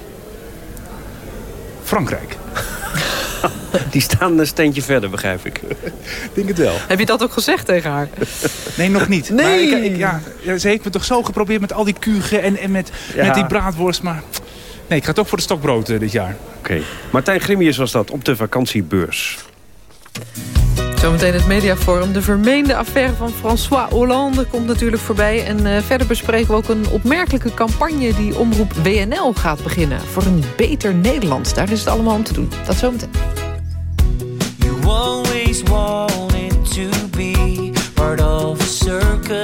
Frankrijk. <laughs> Die staan een steentje verder, begrijp ik. denk het wel. Heb je dat ook gezegd tegen haar? Nee, nog niet. Nee. Maar ik, ik, ja, ze heeft me toch zo geprobeerd met al die kugen en, en met, Ja. met die braadworst. Maar nee, ik ga toch voor de stokbrood eh, dit jaar. Oké. Martijn Grimius was dat op de vakantiebeurs. Zometeen het mediaforum. De vermeende affaire van François Hollande komt natuurlijk voorbij. En eh, verder bespreken we ook een opmerkelijke campagne... die Omroep WNL gaat beginnen voor een beter Nederland. Daar is het allemaal om te doen. Dat zometeen. You always wanted to be part of a circus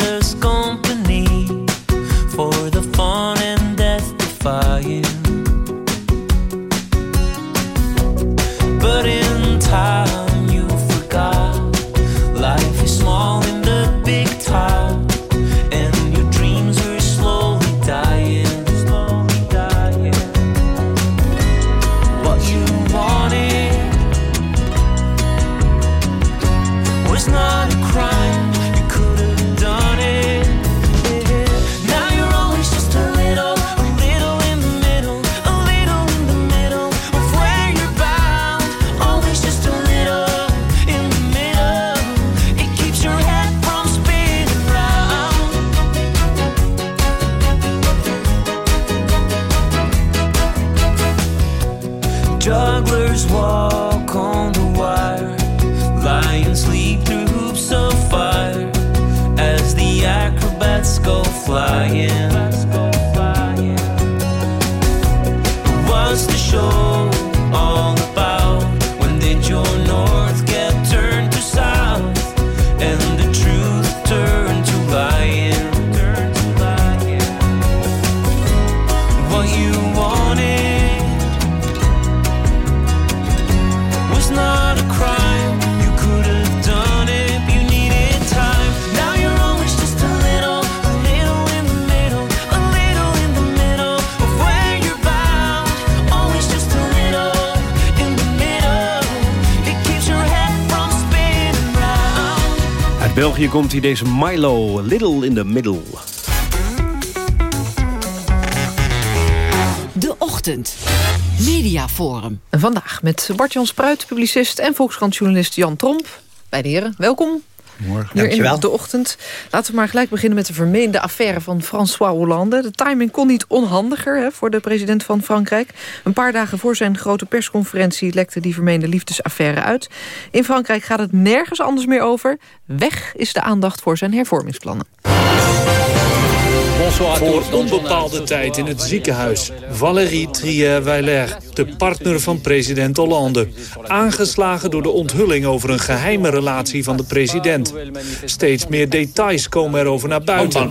België komt hij deze Milo, Little in the Middle. De Ochtend. Mediaforum. En vandaag met Bart-Jan Spruit, publicist en Volkskrantjournalist Jan Tromp. Beide heren, welkom. Morgen. Hier in de ochtend. Laten we maar gelijk beginnen met de vermeende affaire van François Hollande. De timing kon niet onhandiger hè, voor de president van Frankrijk. Een paar dagen voor zijn grote persconferentie lekte die vermeende liefdesaffaire uit. In Frankrijk gaat het nergens anders meer over. Weg is de aandacht voor zijn hervormingsplannen. Voor onbepaalde tijd in het ziekenhuis. Valérie Trier-Weiler, de partner van president Hollande. Aangeslagen door de onthulling over een geheime relatie van de president. Steeds meer details komen erover naar buiten.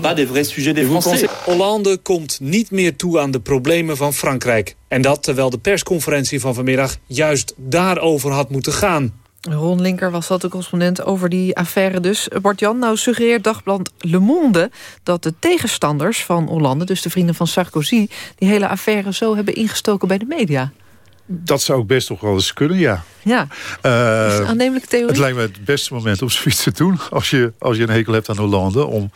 Hollande komt niet meer toe aan de problemen van Frankrijk. En dat terwijl de persconferentie van vanmiddag juist daarover had moeten gaan. Ron Linker was dat de correspondent over die affaire dus. Bart-Jan, nou suggereert dagblad Le Monde... dat de tegenstanders van Hollande, dus de vrienden van Sarkozy... die hele affaire zo hebben ingestoken bij de media. Dat zou ook best nog wel eens kunnen, ja. Ja, Eh, is aannemelijke theorie? het lijkt me het beste moment om zoiets te doen... als je, als je een hekel hebt aan Hollande... om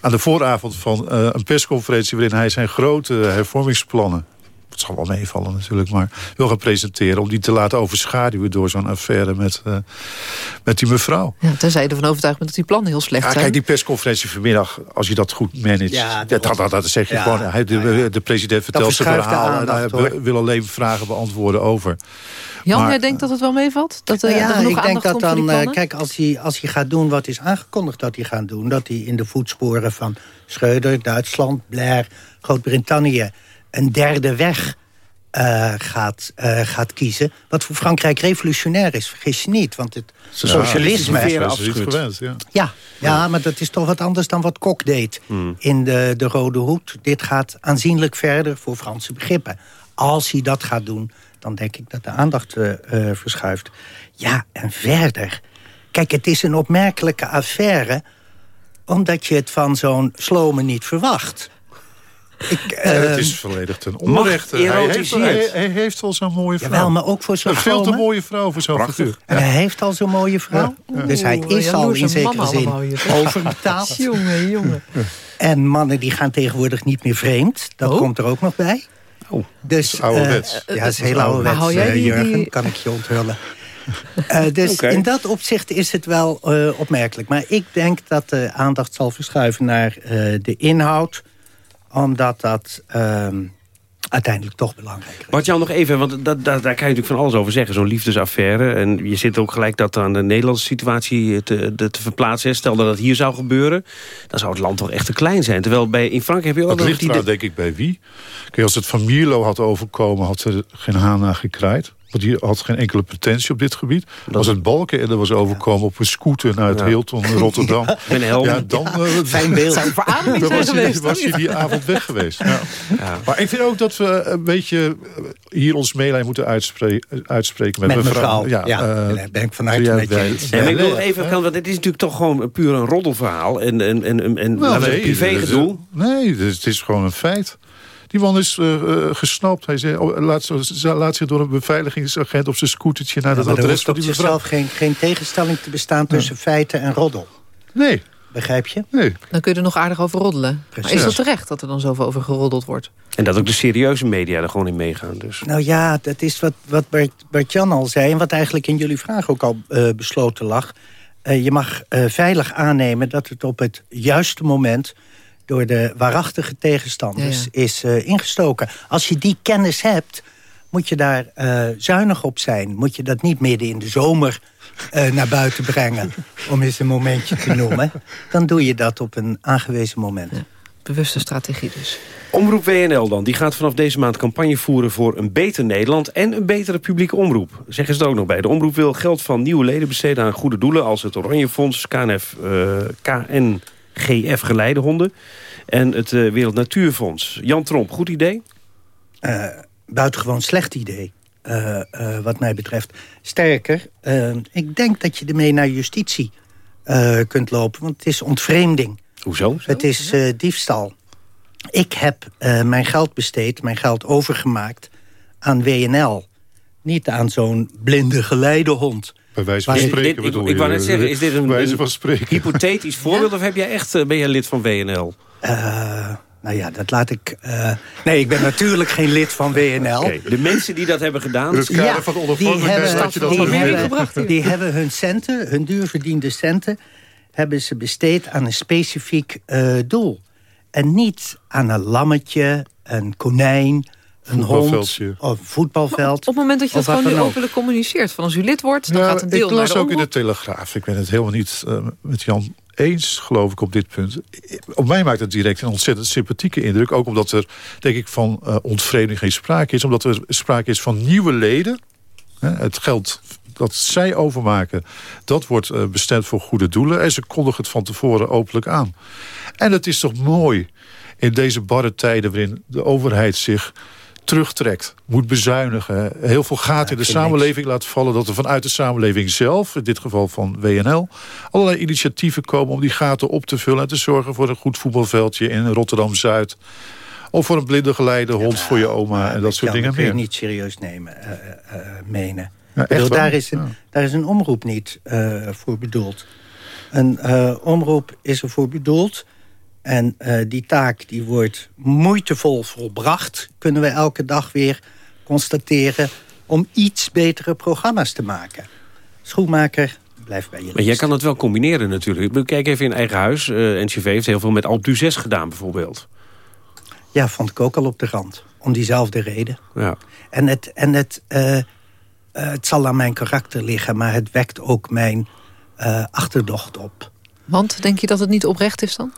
aan de vooravond van eh, een persconferentie... waarin hij zijn grote hervormingsplannen... het zal wel meevallen natuurlijk, maar wil gaan presenteren... om die te laten overschaduwen door zo'n affaire met, eh, met die mevrouw. Ja, tenzij je ervan overtuigd bent dat die plannen heel slecht Ja, zijn. kijk, die persconferentie vanmiddag, als je dat goed managt... Ja, dat, dat, dat, dat zeg je Ja, gewoon. Hij, de, de president vertelt zijn verhaal... en hij aandacht, wil- alleen vragen beantwoorden over. Jan, Maar- jij denkt dat het wel meevalt? Dat, er ja, genoeg ik denk aandacht dat komt voor die dan, eh, kijk, als hij, als hij gaat doen wat is aangekondigd dat hij gaat doen... dat hij in de voetsporen van Schreuder, Duitsland, Blair, Groot-Brittannië... een derde weg eh, gaat, eh, gaat kiezen. Wat voor Frankrijk revolutionair is, vergis je niet. Want het socialisme... gewend, ja. Ja, ja, maar dat is toch wat anders dan wat Kok deed Hmm. in de, de Rode Hoed. Dit gaat aanzienlijk verder voor Franse begrippen. Als hij dat gaat doen, dan denk ik dat de aandacht eh, eh, verschuift. Ja, en verder. Kijk, het is een opmerkelijke affaire... omdat je het van zo'n slome niet verwacht. Ik, het eh, is volledig ten onrechte. Hij heeft, hij, hij heeft wel zo'n mooie vrouw. Jawel, maar ook voor zo'n Een veel te mooie vrouw voor zo'n figuur. En hij heeft al zo'n mooie vrouw. Dus hij is al in zekere zin <laughs> overbetaald. <laughs> Jongen, jongen. En mannen die gaan tegenwoordig niet meer vreemd. Dat Oh. komt er ook nog bij. Dus, ouderwets. eh, ja, dat is heel ouderwets, hou jij eh, die- Jurgen. die- Kan ik je onthullen. Eh, dus Oké. in dat opzicht is het wel eh, opmerkelijk. Maar ik denk dat de aandacht zal verschuiven naar eh, de inhoud. Omdat dat ehm, uiteindelijk toch belangrijk is. Bart-Jan, nog even, want dat, dat, daar kan je natuurlijk van alles over zeggen. Zo'n liefdesaffaire. En je zit ook gelijk dat aan de Nederlandse situatie te, te verplaatsen. is. Stel dat dat hier zou gebeuren, dan zou het land toch echt te klein zijn. Terwijl bij, in Frankrijk heb je ook Dat ligt denk ik, bij wie. Kijk, als het van Mierlo had overkomen, had er geen haan naar gekraaid. Want die had geen enkele pretentie op dit gebied. Als het balken en er was overkomen op een scooter naar het Ja. Hilton in Rotterdam. <laughs> Een helm. Ja, dan, eh, Fijn <laughs> beeld. Verademing <laughs> dan was, hij, geweest, was hij die avond weg geweest. Ja. Maar ik vind ook dat we een beetje eh, hier ons meelijn moeten uitspreken, uitspreken met, Met mevrouw. Ja, Ja, eh, daar ben ik vanuit ja, met je wij- eens. Ja, maar ik wil even, kan, want het is natuurlijk toch gewoon puur een roddelverhaal. En, en, en, en, en nee, privégedoe. Nee, het is gewoon een feit. Die man is eh, eh, gesnapt. Hij zei, oh, laat, zo- laat zich door een beveiligingsagent op zijn scootertje naar Ja, dat er adres hoeft van die mevrouw. zichzelf geen, geen tegenstelling te bestaan tussen feiten en roddel. Nee, Begrijp je? nee. Dan kun je er nog aardig over roddelen. Maar is dat terecht dat er dan zoveel over geroddeld wordt? En dat ook de serieuze media er gewoon in meegaan. Dus. Nou ja, dat is wat, wat Bert, Bert-Jan al zei... en wat eigenlijk in jullie vraag ook al eh, besloten lag. Eh, je mag eh, veilig aannemen dat het op het juiste moment... door de waarachtige tegenstanders Ja, ja. is eh, ingestoken. Als je die kennis hebt, moet je daar eh, zuinig op zijn. Moet je dat niet midden in de zomer eh, naar buiten brengen... <laughs> om eens een momentje te noemen. Dan doe je dat op een aangewezen moment. Bewuste strategie dus. Omroep WNL dan, die gaat vanaf deze maand campagne voeren... voor een beter Nederland en een betere publieke omroep. Zeggen ze er ook nog bij. De omroep wil geld van nieuwe leden besteden aan goede doelen... als het Oranje Fonds, KNF, eh, KNGF Geleidehonden... en het eh, Wereld Natuurfonds. Jan Tromp, goed idee? eh buitengewoon slecht idee. eh, eh, wat mij betreft. Sterker, ik denk dat je ermee naar justitie eh, kunt lopen. Want het is ontvreemding. Hoezo? Het is eh, diefstal. Ik heb eh, mijn geld besteed, mijn geld overgemaakt aan WNL. Niet aan zo'n blinde geleidehond. Bij wijze van spreken Dit- ik, bedoel ik je, wou net zeggen, is dit een, een hypothetisch voorbeeld... of heb jij echt, ben jij lid van WNL? Eh, nou ja, dat laat ik... eh, nee, ik ben natuurlijk geen lid van WNL. De mensen die dat hebben gedaan... Dus kader van die onafhankelijkheid hebben, laat je dat die, wel hebben, gebracht <laughs> die hebben hun centen, hun duurverdiende centen... hebben ze besteed aan een specifiek eh, doel. En niet aan een lammetje, een konijn, een hond of een voetbalveld. Op het moment dat je dat gewoon nu openlijk communiceert... van als u lid wordt, dan Nou, gaat een deel ik naar las de ook in de. Telegraaf. Ik ben het helemaal niet met Jan eens, geloof ik, op dit punt. Op mij maakt het direct een ontzettend sympathieke indruk. Ook omdat er, denk ik, van eh ontvreemding geen sprake is. Omdat er sprake is van nieuwe leden. Hè, het geld dat zij overmaken, dat wordt eh, bestemd voor goede doelen. En ze kondigen het van tevoren openlijk aan. En het is toch mooi in deze barre tijden waarin de overheid zich terugtrekt, moet bezuinigen. Heel veel gaten in de samenleving laat vallen... dat er vanuit de samenleving zelf, in dit geval van WNL... allerlei initiatieven komen om die gaten op te vullen... en te zorgen voor een goed voetbalveldje in Rotterdam-Zuid... of voor een blinde geleide hond voor je oma en dat soort dingen dat kun je meer. niet serieus nemen, eh, eh, eh, menen. Ja, bedoel, daar, is een, daar is een omroep niet voor bedoeld. Een omroep is ervoor bedoeld... en eh, die taak die wordt moeitevol volbracht... kunnen we elke dag weer constateren... om iets betere programma's te maken. Schoenmaker, blijf bij je Maar jij kan het wel combineren natuurlijk. Kijk even in eigen huis. Eh NCV heeft heel veel met Alp du 6 gedaan bijvoorbeeld. Ja, vond ik ook al op de rand. Om diezelfde reden. Ja. En het, en het, eh, eh, het zal aan mijn karakter liggen... maar het wekt ook mijn eh, achterdocht op. Want denk je dat het niet oprecht is dan?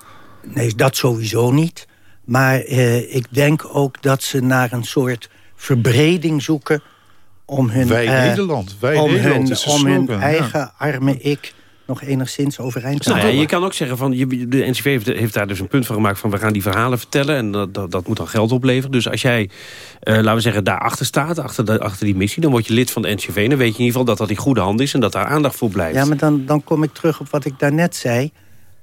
Nee, dat sowieso niet. Maar eh, ik denk ook dat ze naar een soort verbreding zoeken om hun, Wij eh, Nederland, wij om Nederland hun, is de om hun ja. eigen arme ik nog enigszins overeind te Nou ja, houden. je kan ook zeggen, van, de NCV heeft, heeft daar dus een punt van gemaakt... van we gaan die verhalen vertellen en dat, dat, dat moet dan geld opleveren. Dus als jij, eh, laten we zeggen, daarachter staat, achter, de, achter die missie... dan word je lid van de NCV en dan weet je in ieder geval dat dat in goede handen is... en dat daar aandacht voor blijft. Ja, maar dan, dan kom ik terug op wat ik daarnet zei.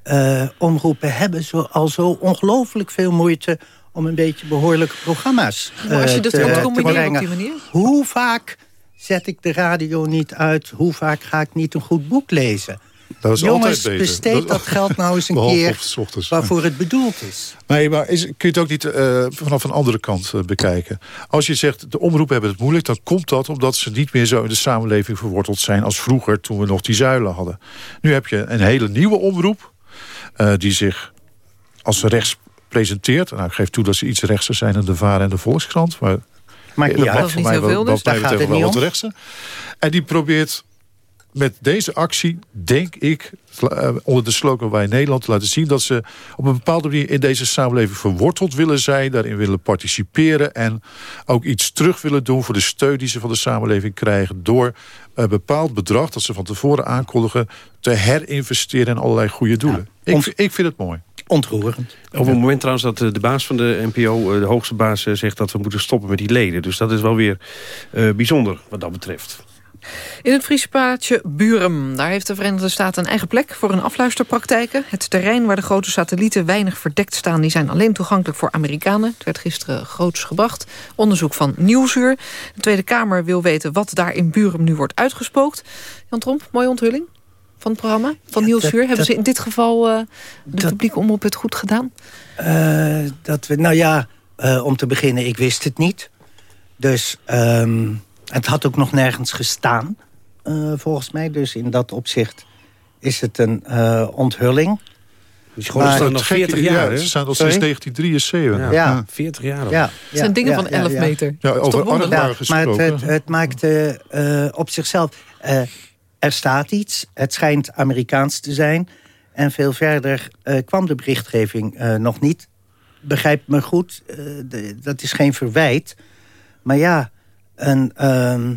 Eh, omroepen hebben zo, al zo ongelooflijk veel moeite... om een beetje behoorlijke programma's Maar als je eh, dat te, te op die manier? Hoe vaak zet ik de radio niet uit? Hoe vaak ga ik niet een goed boek lezen? Dat is Jongens, altijd beter. besteed dat, Dat- geld nou eens <laughs> een keer waarvoor het bedoeld is. Nee, maar is, kun je het ook niet eh, vanaf een andere kant bekijken? Als je zegt, de omroepen hebben het moeilijk... dan komt dat omdat ze niet meer zo in de samenleving verworteld zijn... als vroeger, toen we nog die zuilen hadden. Nu heb je een hele nieuwe omroep... eh, die zich als rechts presenteert. Nou, ik geef toe dat ze iets rechtser zijn dan de VARA en de Volkskrant. Maar Maakt niet dat uit. mag Dat is voor niet zoveel, dus daar gaat het niet om. En die probeert met deze actie, denk ik, eh, onder de slogan Wij Nederland te laten zien... dat ze op een bepaalde manier in deze samenleving verworteld willen zijn... daarin willen participeren en ook iets terug willen doen... voor de steun die ze van de samenleving krijgen... door een bepaald bedrag dat ze van tevoren aankondigen... te herinvesteren in allerlei goede doelen. ik, ik vind het mooi. Ontroerend. Op het moment trouwens dat eh, de baas van de NPO, eh, de hoogste baas, eh, zegt dat we moeten stoppen met die leden. Dus dat is wel weer eh, bijzonder wat dat betreft. In het Friese plaatsje Burum. Daar heeft de Verenigde Staten een eigen plek voor een afluisterpraktijken. Het terrein waar de grote satellieten weinig verdekt staan... die zijn alleen toegankelijk voor Amerikanen. Het werd gisteren groots gebracht. Onderzoek van Nieuwsuur. De Tweede Kamer wil weten wat daar in Burum nu wordt uitgespookt. Jan Tromp, mooie onthulling van het programma van Nieuwsuur. dat- Hebben dat- ze in dit geval eh, de publieke omroep het goed gedaan? Eh, dat we, nou ja, eh, om te beginnen, ik wist het niet. Dus ehm, het had ook nog nergens gestaan, eh, volgens mij. Dus in dat opzicht is het een eh, onthulling. Die scholen staan nog 40 jaar, hè? Ze staan al sinds 1973. Ja. Ja, 40 jaar al. Ja, Het zijn dingen van 11 meter. Ja, is over gesproken. maar het, het, het maakt eh, op zichzelf... eh, er staat iets, het schijnt Amerikaans te zijn... en veel verder eh, kwam de berichtgeving eh, nog niet. Begrijp me goed, eh, de- dat is geen verwijt. Maar ja, een... ehm,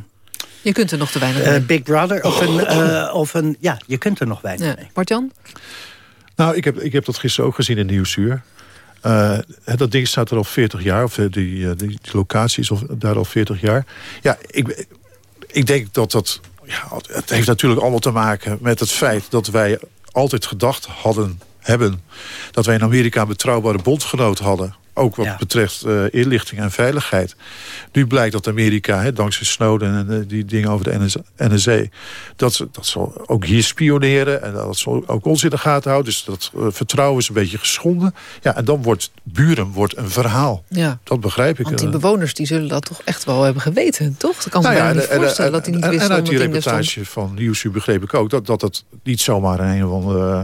Je kunt er nog te weinig eh, mee. Big Brother of een, eh, of een... Ja, je kunt er nog weinig Ja. mee. Bart-Jan? Nou, ik heb, ik heb dat gisteren ook gezien in Nieuwsuur. Eh, dat ding staat er al 40 jaar, of die, eh, die, die locatie is daar al 40 jaar. Ja, ik, ik denk dat dat... Ja, het heeft natuurlijk allemaal te maken met het feit dat wij altijd gedacht hadden, hebben... dat wij in Amerika een betrouwbare bondgenoot hadden. Ook wat Ja. betreft eh, inlichting en veiligheid. Nu blijkt dat Amerika, hè, dankzij Snowden en eh, die dingen over de NSA, NSA... Dat ze, dat ze ook hier spioneren en dat ze ook ons in de gaten houden. Dus dat eh, vertrouwen is een beetje geschonden. Ja, en dan wordt Buren wordt een verhaal. Ja. Dat begrijp ik. Want die bewoners die zullen dat toch echt wel hebben geweten, toch? Dat kan ze Nou me ja, niet en- en- voorstellen en- dat hij niet en- wist En uit die reportage van Nieuwsuur begreep ik ook... dat, dat het niet zomaar een, of ander eh,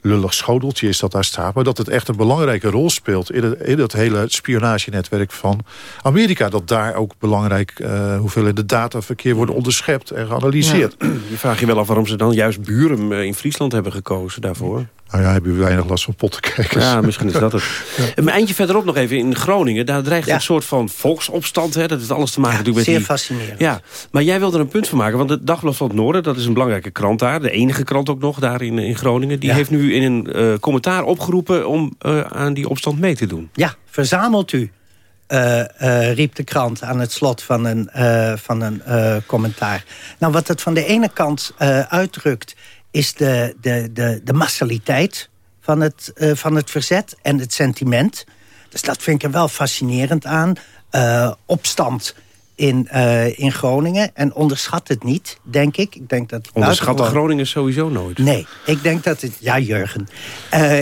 lullig schoteltje is dat daar staat... maar dat het echt een belangrijke rol speelt... in het, in hele spionagenetwerk van Amerika. Dat daar ook belangrijk uh, hoeveelheden dataverkeer worden onderschept en geanalyseerd. <clears throat> Je vraagt je wel af waarom ze dan juist Buren in Friesland hebben gekozen daarvoor. Nou ja, hebben we weinig last van pottenkijkers. Ja, misschien is dat het. <laughs> Een eindje verderop nog even in Groningen. Daar dreigt Ja. een soort van volksopstand. Hè? Dat heeft alles te maken natuurlijk met zeer die... fascinerend. Ja, maar jij wilde er een punt van maken. Want het Dagblad van het Noorden, dat is een belangrijke krant daar. De enige krant ook nog daar in, in Groningen. Die Ja. heeft nu in een eh, commentaar opgeroepen om eh, aan die opstand mee te doen. Ja, verzamelt u, eh, eh, riep de krant aan het slot van een, eh, van een eh, commentaar. Nou, wat het van de ene kant eh, uitdrukt... is de, de, de, de massaliteit van het, eh, van het verzet en het sentiment. Dus dat vind ik er wel fascinerend aan. Eh, opstand in, eh, in Groningen. En onderschat het niet, denk ik. ik denk dat Onderschat Groningen sowieso nooit. Nee, ik denk dat het... Ja, Jurgen.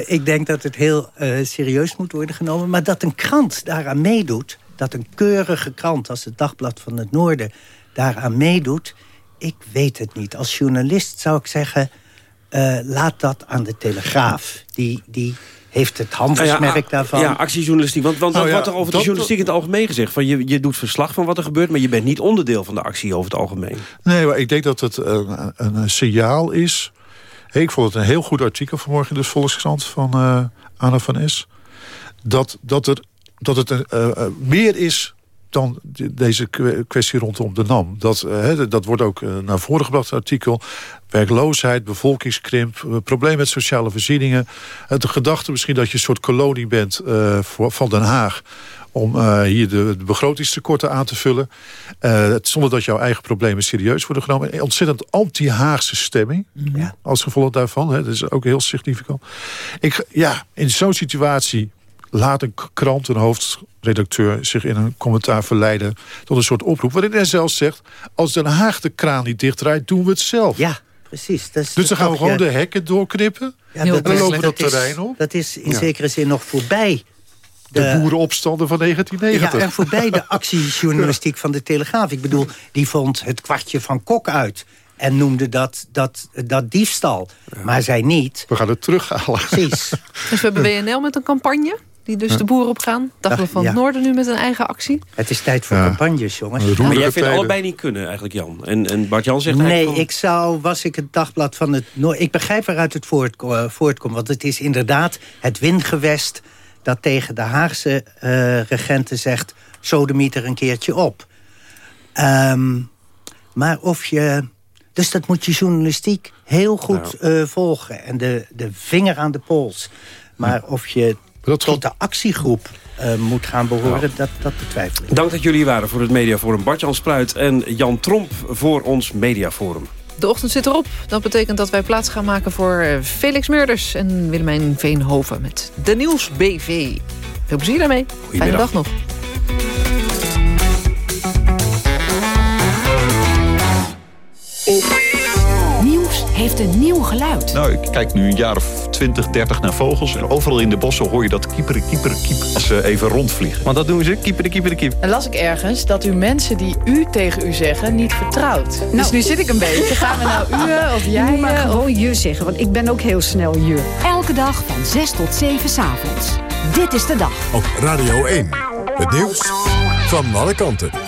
Ik denk dat het heel serieus moet worden genomen. Maar dat een krant daaraan meedoet... dat een keurige krant als het Dagblad van het Noorden daaraan meedoet... ik weet het niet. Als journalist zou ik zeggen... eh, laat dat aan de Telegraaf. Die, die heeft het handelsmerk Nou ja, daarvan. Ja, actiejournalistiek. Want, want Nou wat ja, wordt er over de journalistiek in het algemeen gezegd? Van je, je doet verslag van wat er gebeurt, maar je bent niet onderdeel van de actie over het algemeen. Nee, maar ik denk dat het een, een, een signaal is. Hey, ik vond het een heel goed artikel vanmorgen in de Volkskrant van eh Anna van Es. Dat, dat, er, dat het een, eh, eh, meer is dan de- deze kwe- kwestie rondom de NAM. Dat, eh, hè, dat wordt ook eh, naar voren gebracht, het artikel. Werkloosheid, bevolkingskrimp, eh, probleem met sociale voorzieningen. De gedachte misschien dat je een soort kolonie bent voor, van Den Haag om hier de, de begrotingstekorten aan te vullen. Zonder dat jouw eigen problemen serieus worden genomen. Een ontzettend anti-Haagse stemming. Als gevolg daarvan. Hè, dat is ook heel significant. Ik, ja, in zo'n situatie laat een krant, een hoofdredacteur... zich in een commentaar verleiden tot een soort oproep... waarin hij zelfs zegt... als Den Haag de kraan niet dichtdraait, doen we het zelf. Ja, precies. Dat is dus dan gaan we gewoon ja. de hekken doorknippen... Ja, en dan is- lopen we dat is- terrein op. Dat is in Ja. zekere zin nog voorbij. De boerenopstanden van 1990. Ja, en voorbij de <laughs> actiejournalistiek van de Telegraaf. Ik bedoel, die vond het kwartje van Kok uit. En noemde dat, dat, dat diefstal. Maar zei niet... We gaan het terughalen. Precies. Dus we hebben WNL met een campagne. Die dus de boeren opgaan. Dagblad van Ja. het Noorden nu met een eigen actie. Het is tijd voor Ja. campagnes, jongens. Maar jij vindt allebei niet kunnen eigenlijk, Jan. En, en Bart-Jan zegt Nee, van- ik zou, was ik het dagblad van het Noord... Ik begrijp waaruit het eh, voortkomt. Want het is inderdaad het windgewest dat tegen de Haagse eh, regenten zegt... sodemiet er een keertje op. Ehm, maar of je... Dus dat moet je journalistiek heel goed eh, volgen. En de, de vinger aan de pols. Maar of je tot de actiegroep eh, moet gaan behoren, dat, dat betwijfel ik. Dank dat jullie hier waren voor het Mediaforum. Bart-Jan Spruit en Jan Tromp voor ons Mediaforum. De ochtend zit erop. Dat betekent dat wij plaats gaan maken voor eh, Felix Meurders en Willemijn Veenhoven met de Nieuws BV. Veel plezier daarmee. Fijne dag nog. Heeft een nieuw geluid. Nou, ik kijk nu een jaar of 20, 30 naar vogels. En overal in de bossen hoor je dat kieperen, kieperen, kiep als ze even rondvliegen. Want dat doen ze, kieperen, kieperen, kiep. En las ik ergens dat u mensen die u tegen u zeggen niet vertrouwt. Dus nu zit ik een beetje. Gaan we nou u of jij? Moet maar gewoon je zeggen, want ik ben ook heel snel je. Elke dag van 6 tot 7 's avonds. Dit is de dag. Op Radio 1. Het nieuws van alle kanten.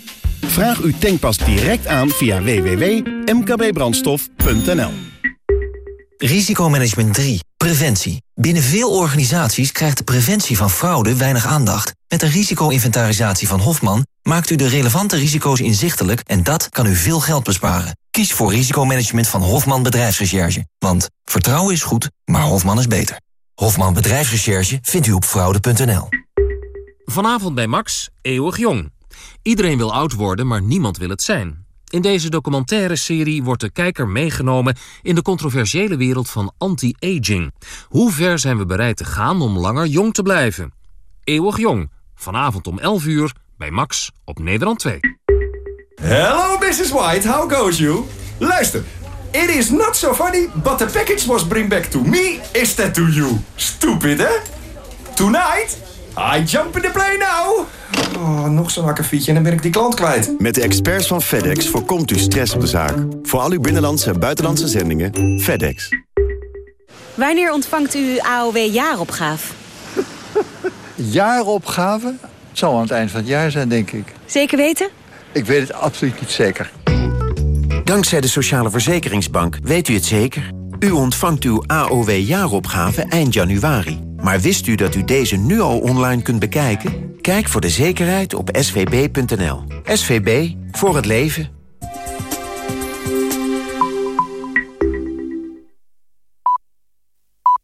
Vraag uw tankpas direct aan via www.mkbbrandstof.nl Risicomanagement 3. Preventie. Binnen veel organisaties krijgt de preventie van fraude weinig aandacht. Met de risico-inventarisatie van Hofman maakt u de relevante risico's inzichtelijk en dat kan u veel geld besparen. Kies voor risicomanagement van Hofman Bedrijfsrecherche. Want vertrouwen is goed, maar Hofman is beter. Hofman Bedrijfsrecherche vindt u op fraude.nl. Vanavond bij Max, eeuwig jong. Iedereen wil oud worden, maar niemand wil het zijn. In deze documentaire serie wordt de kijker meegenomen in de controversiële wereld van anti-aging. Hoe ver zijn we bereid te gaan om langer jong te blijven? Eeuwig jong, vanavond om 11 uur bij Max op Nederland 2. Hello, Mrs. White. How goes you? Luister. It is not so funny, but the package was bring back to me instead to you. Stupid, hè? Tonight, I jump in the plane now. Oh, nog zo'n akkefietje en dan ben ik die klant kwijt. Met de experts van FedEx voorkomt u stress op de zaak. Voor al uw binnenlandse en buitenlandse zendingen, FedEx. Wanneer ontvangt u AOW-jaaropgave? <laughs> Jaaropgave? Het zal aan het eind van het jaar zijn, denk ik. Zeker weten? Ik weet het absoluut niet zeker. Dankzij de Sociale Verzekeringsbank weet u het zeker. U ontvangt uw AOW-jaaropgave eind januari. Maar wist u dat u deze nu al online kunt bekijken? Kijk voor de zekerheid op svb.nl. SVB, voor het leven.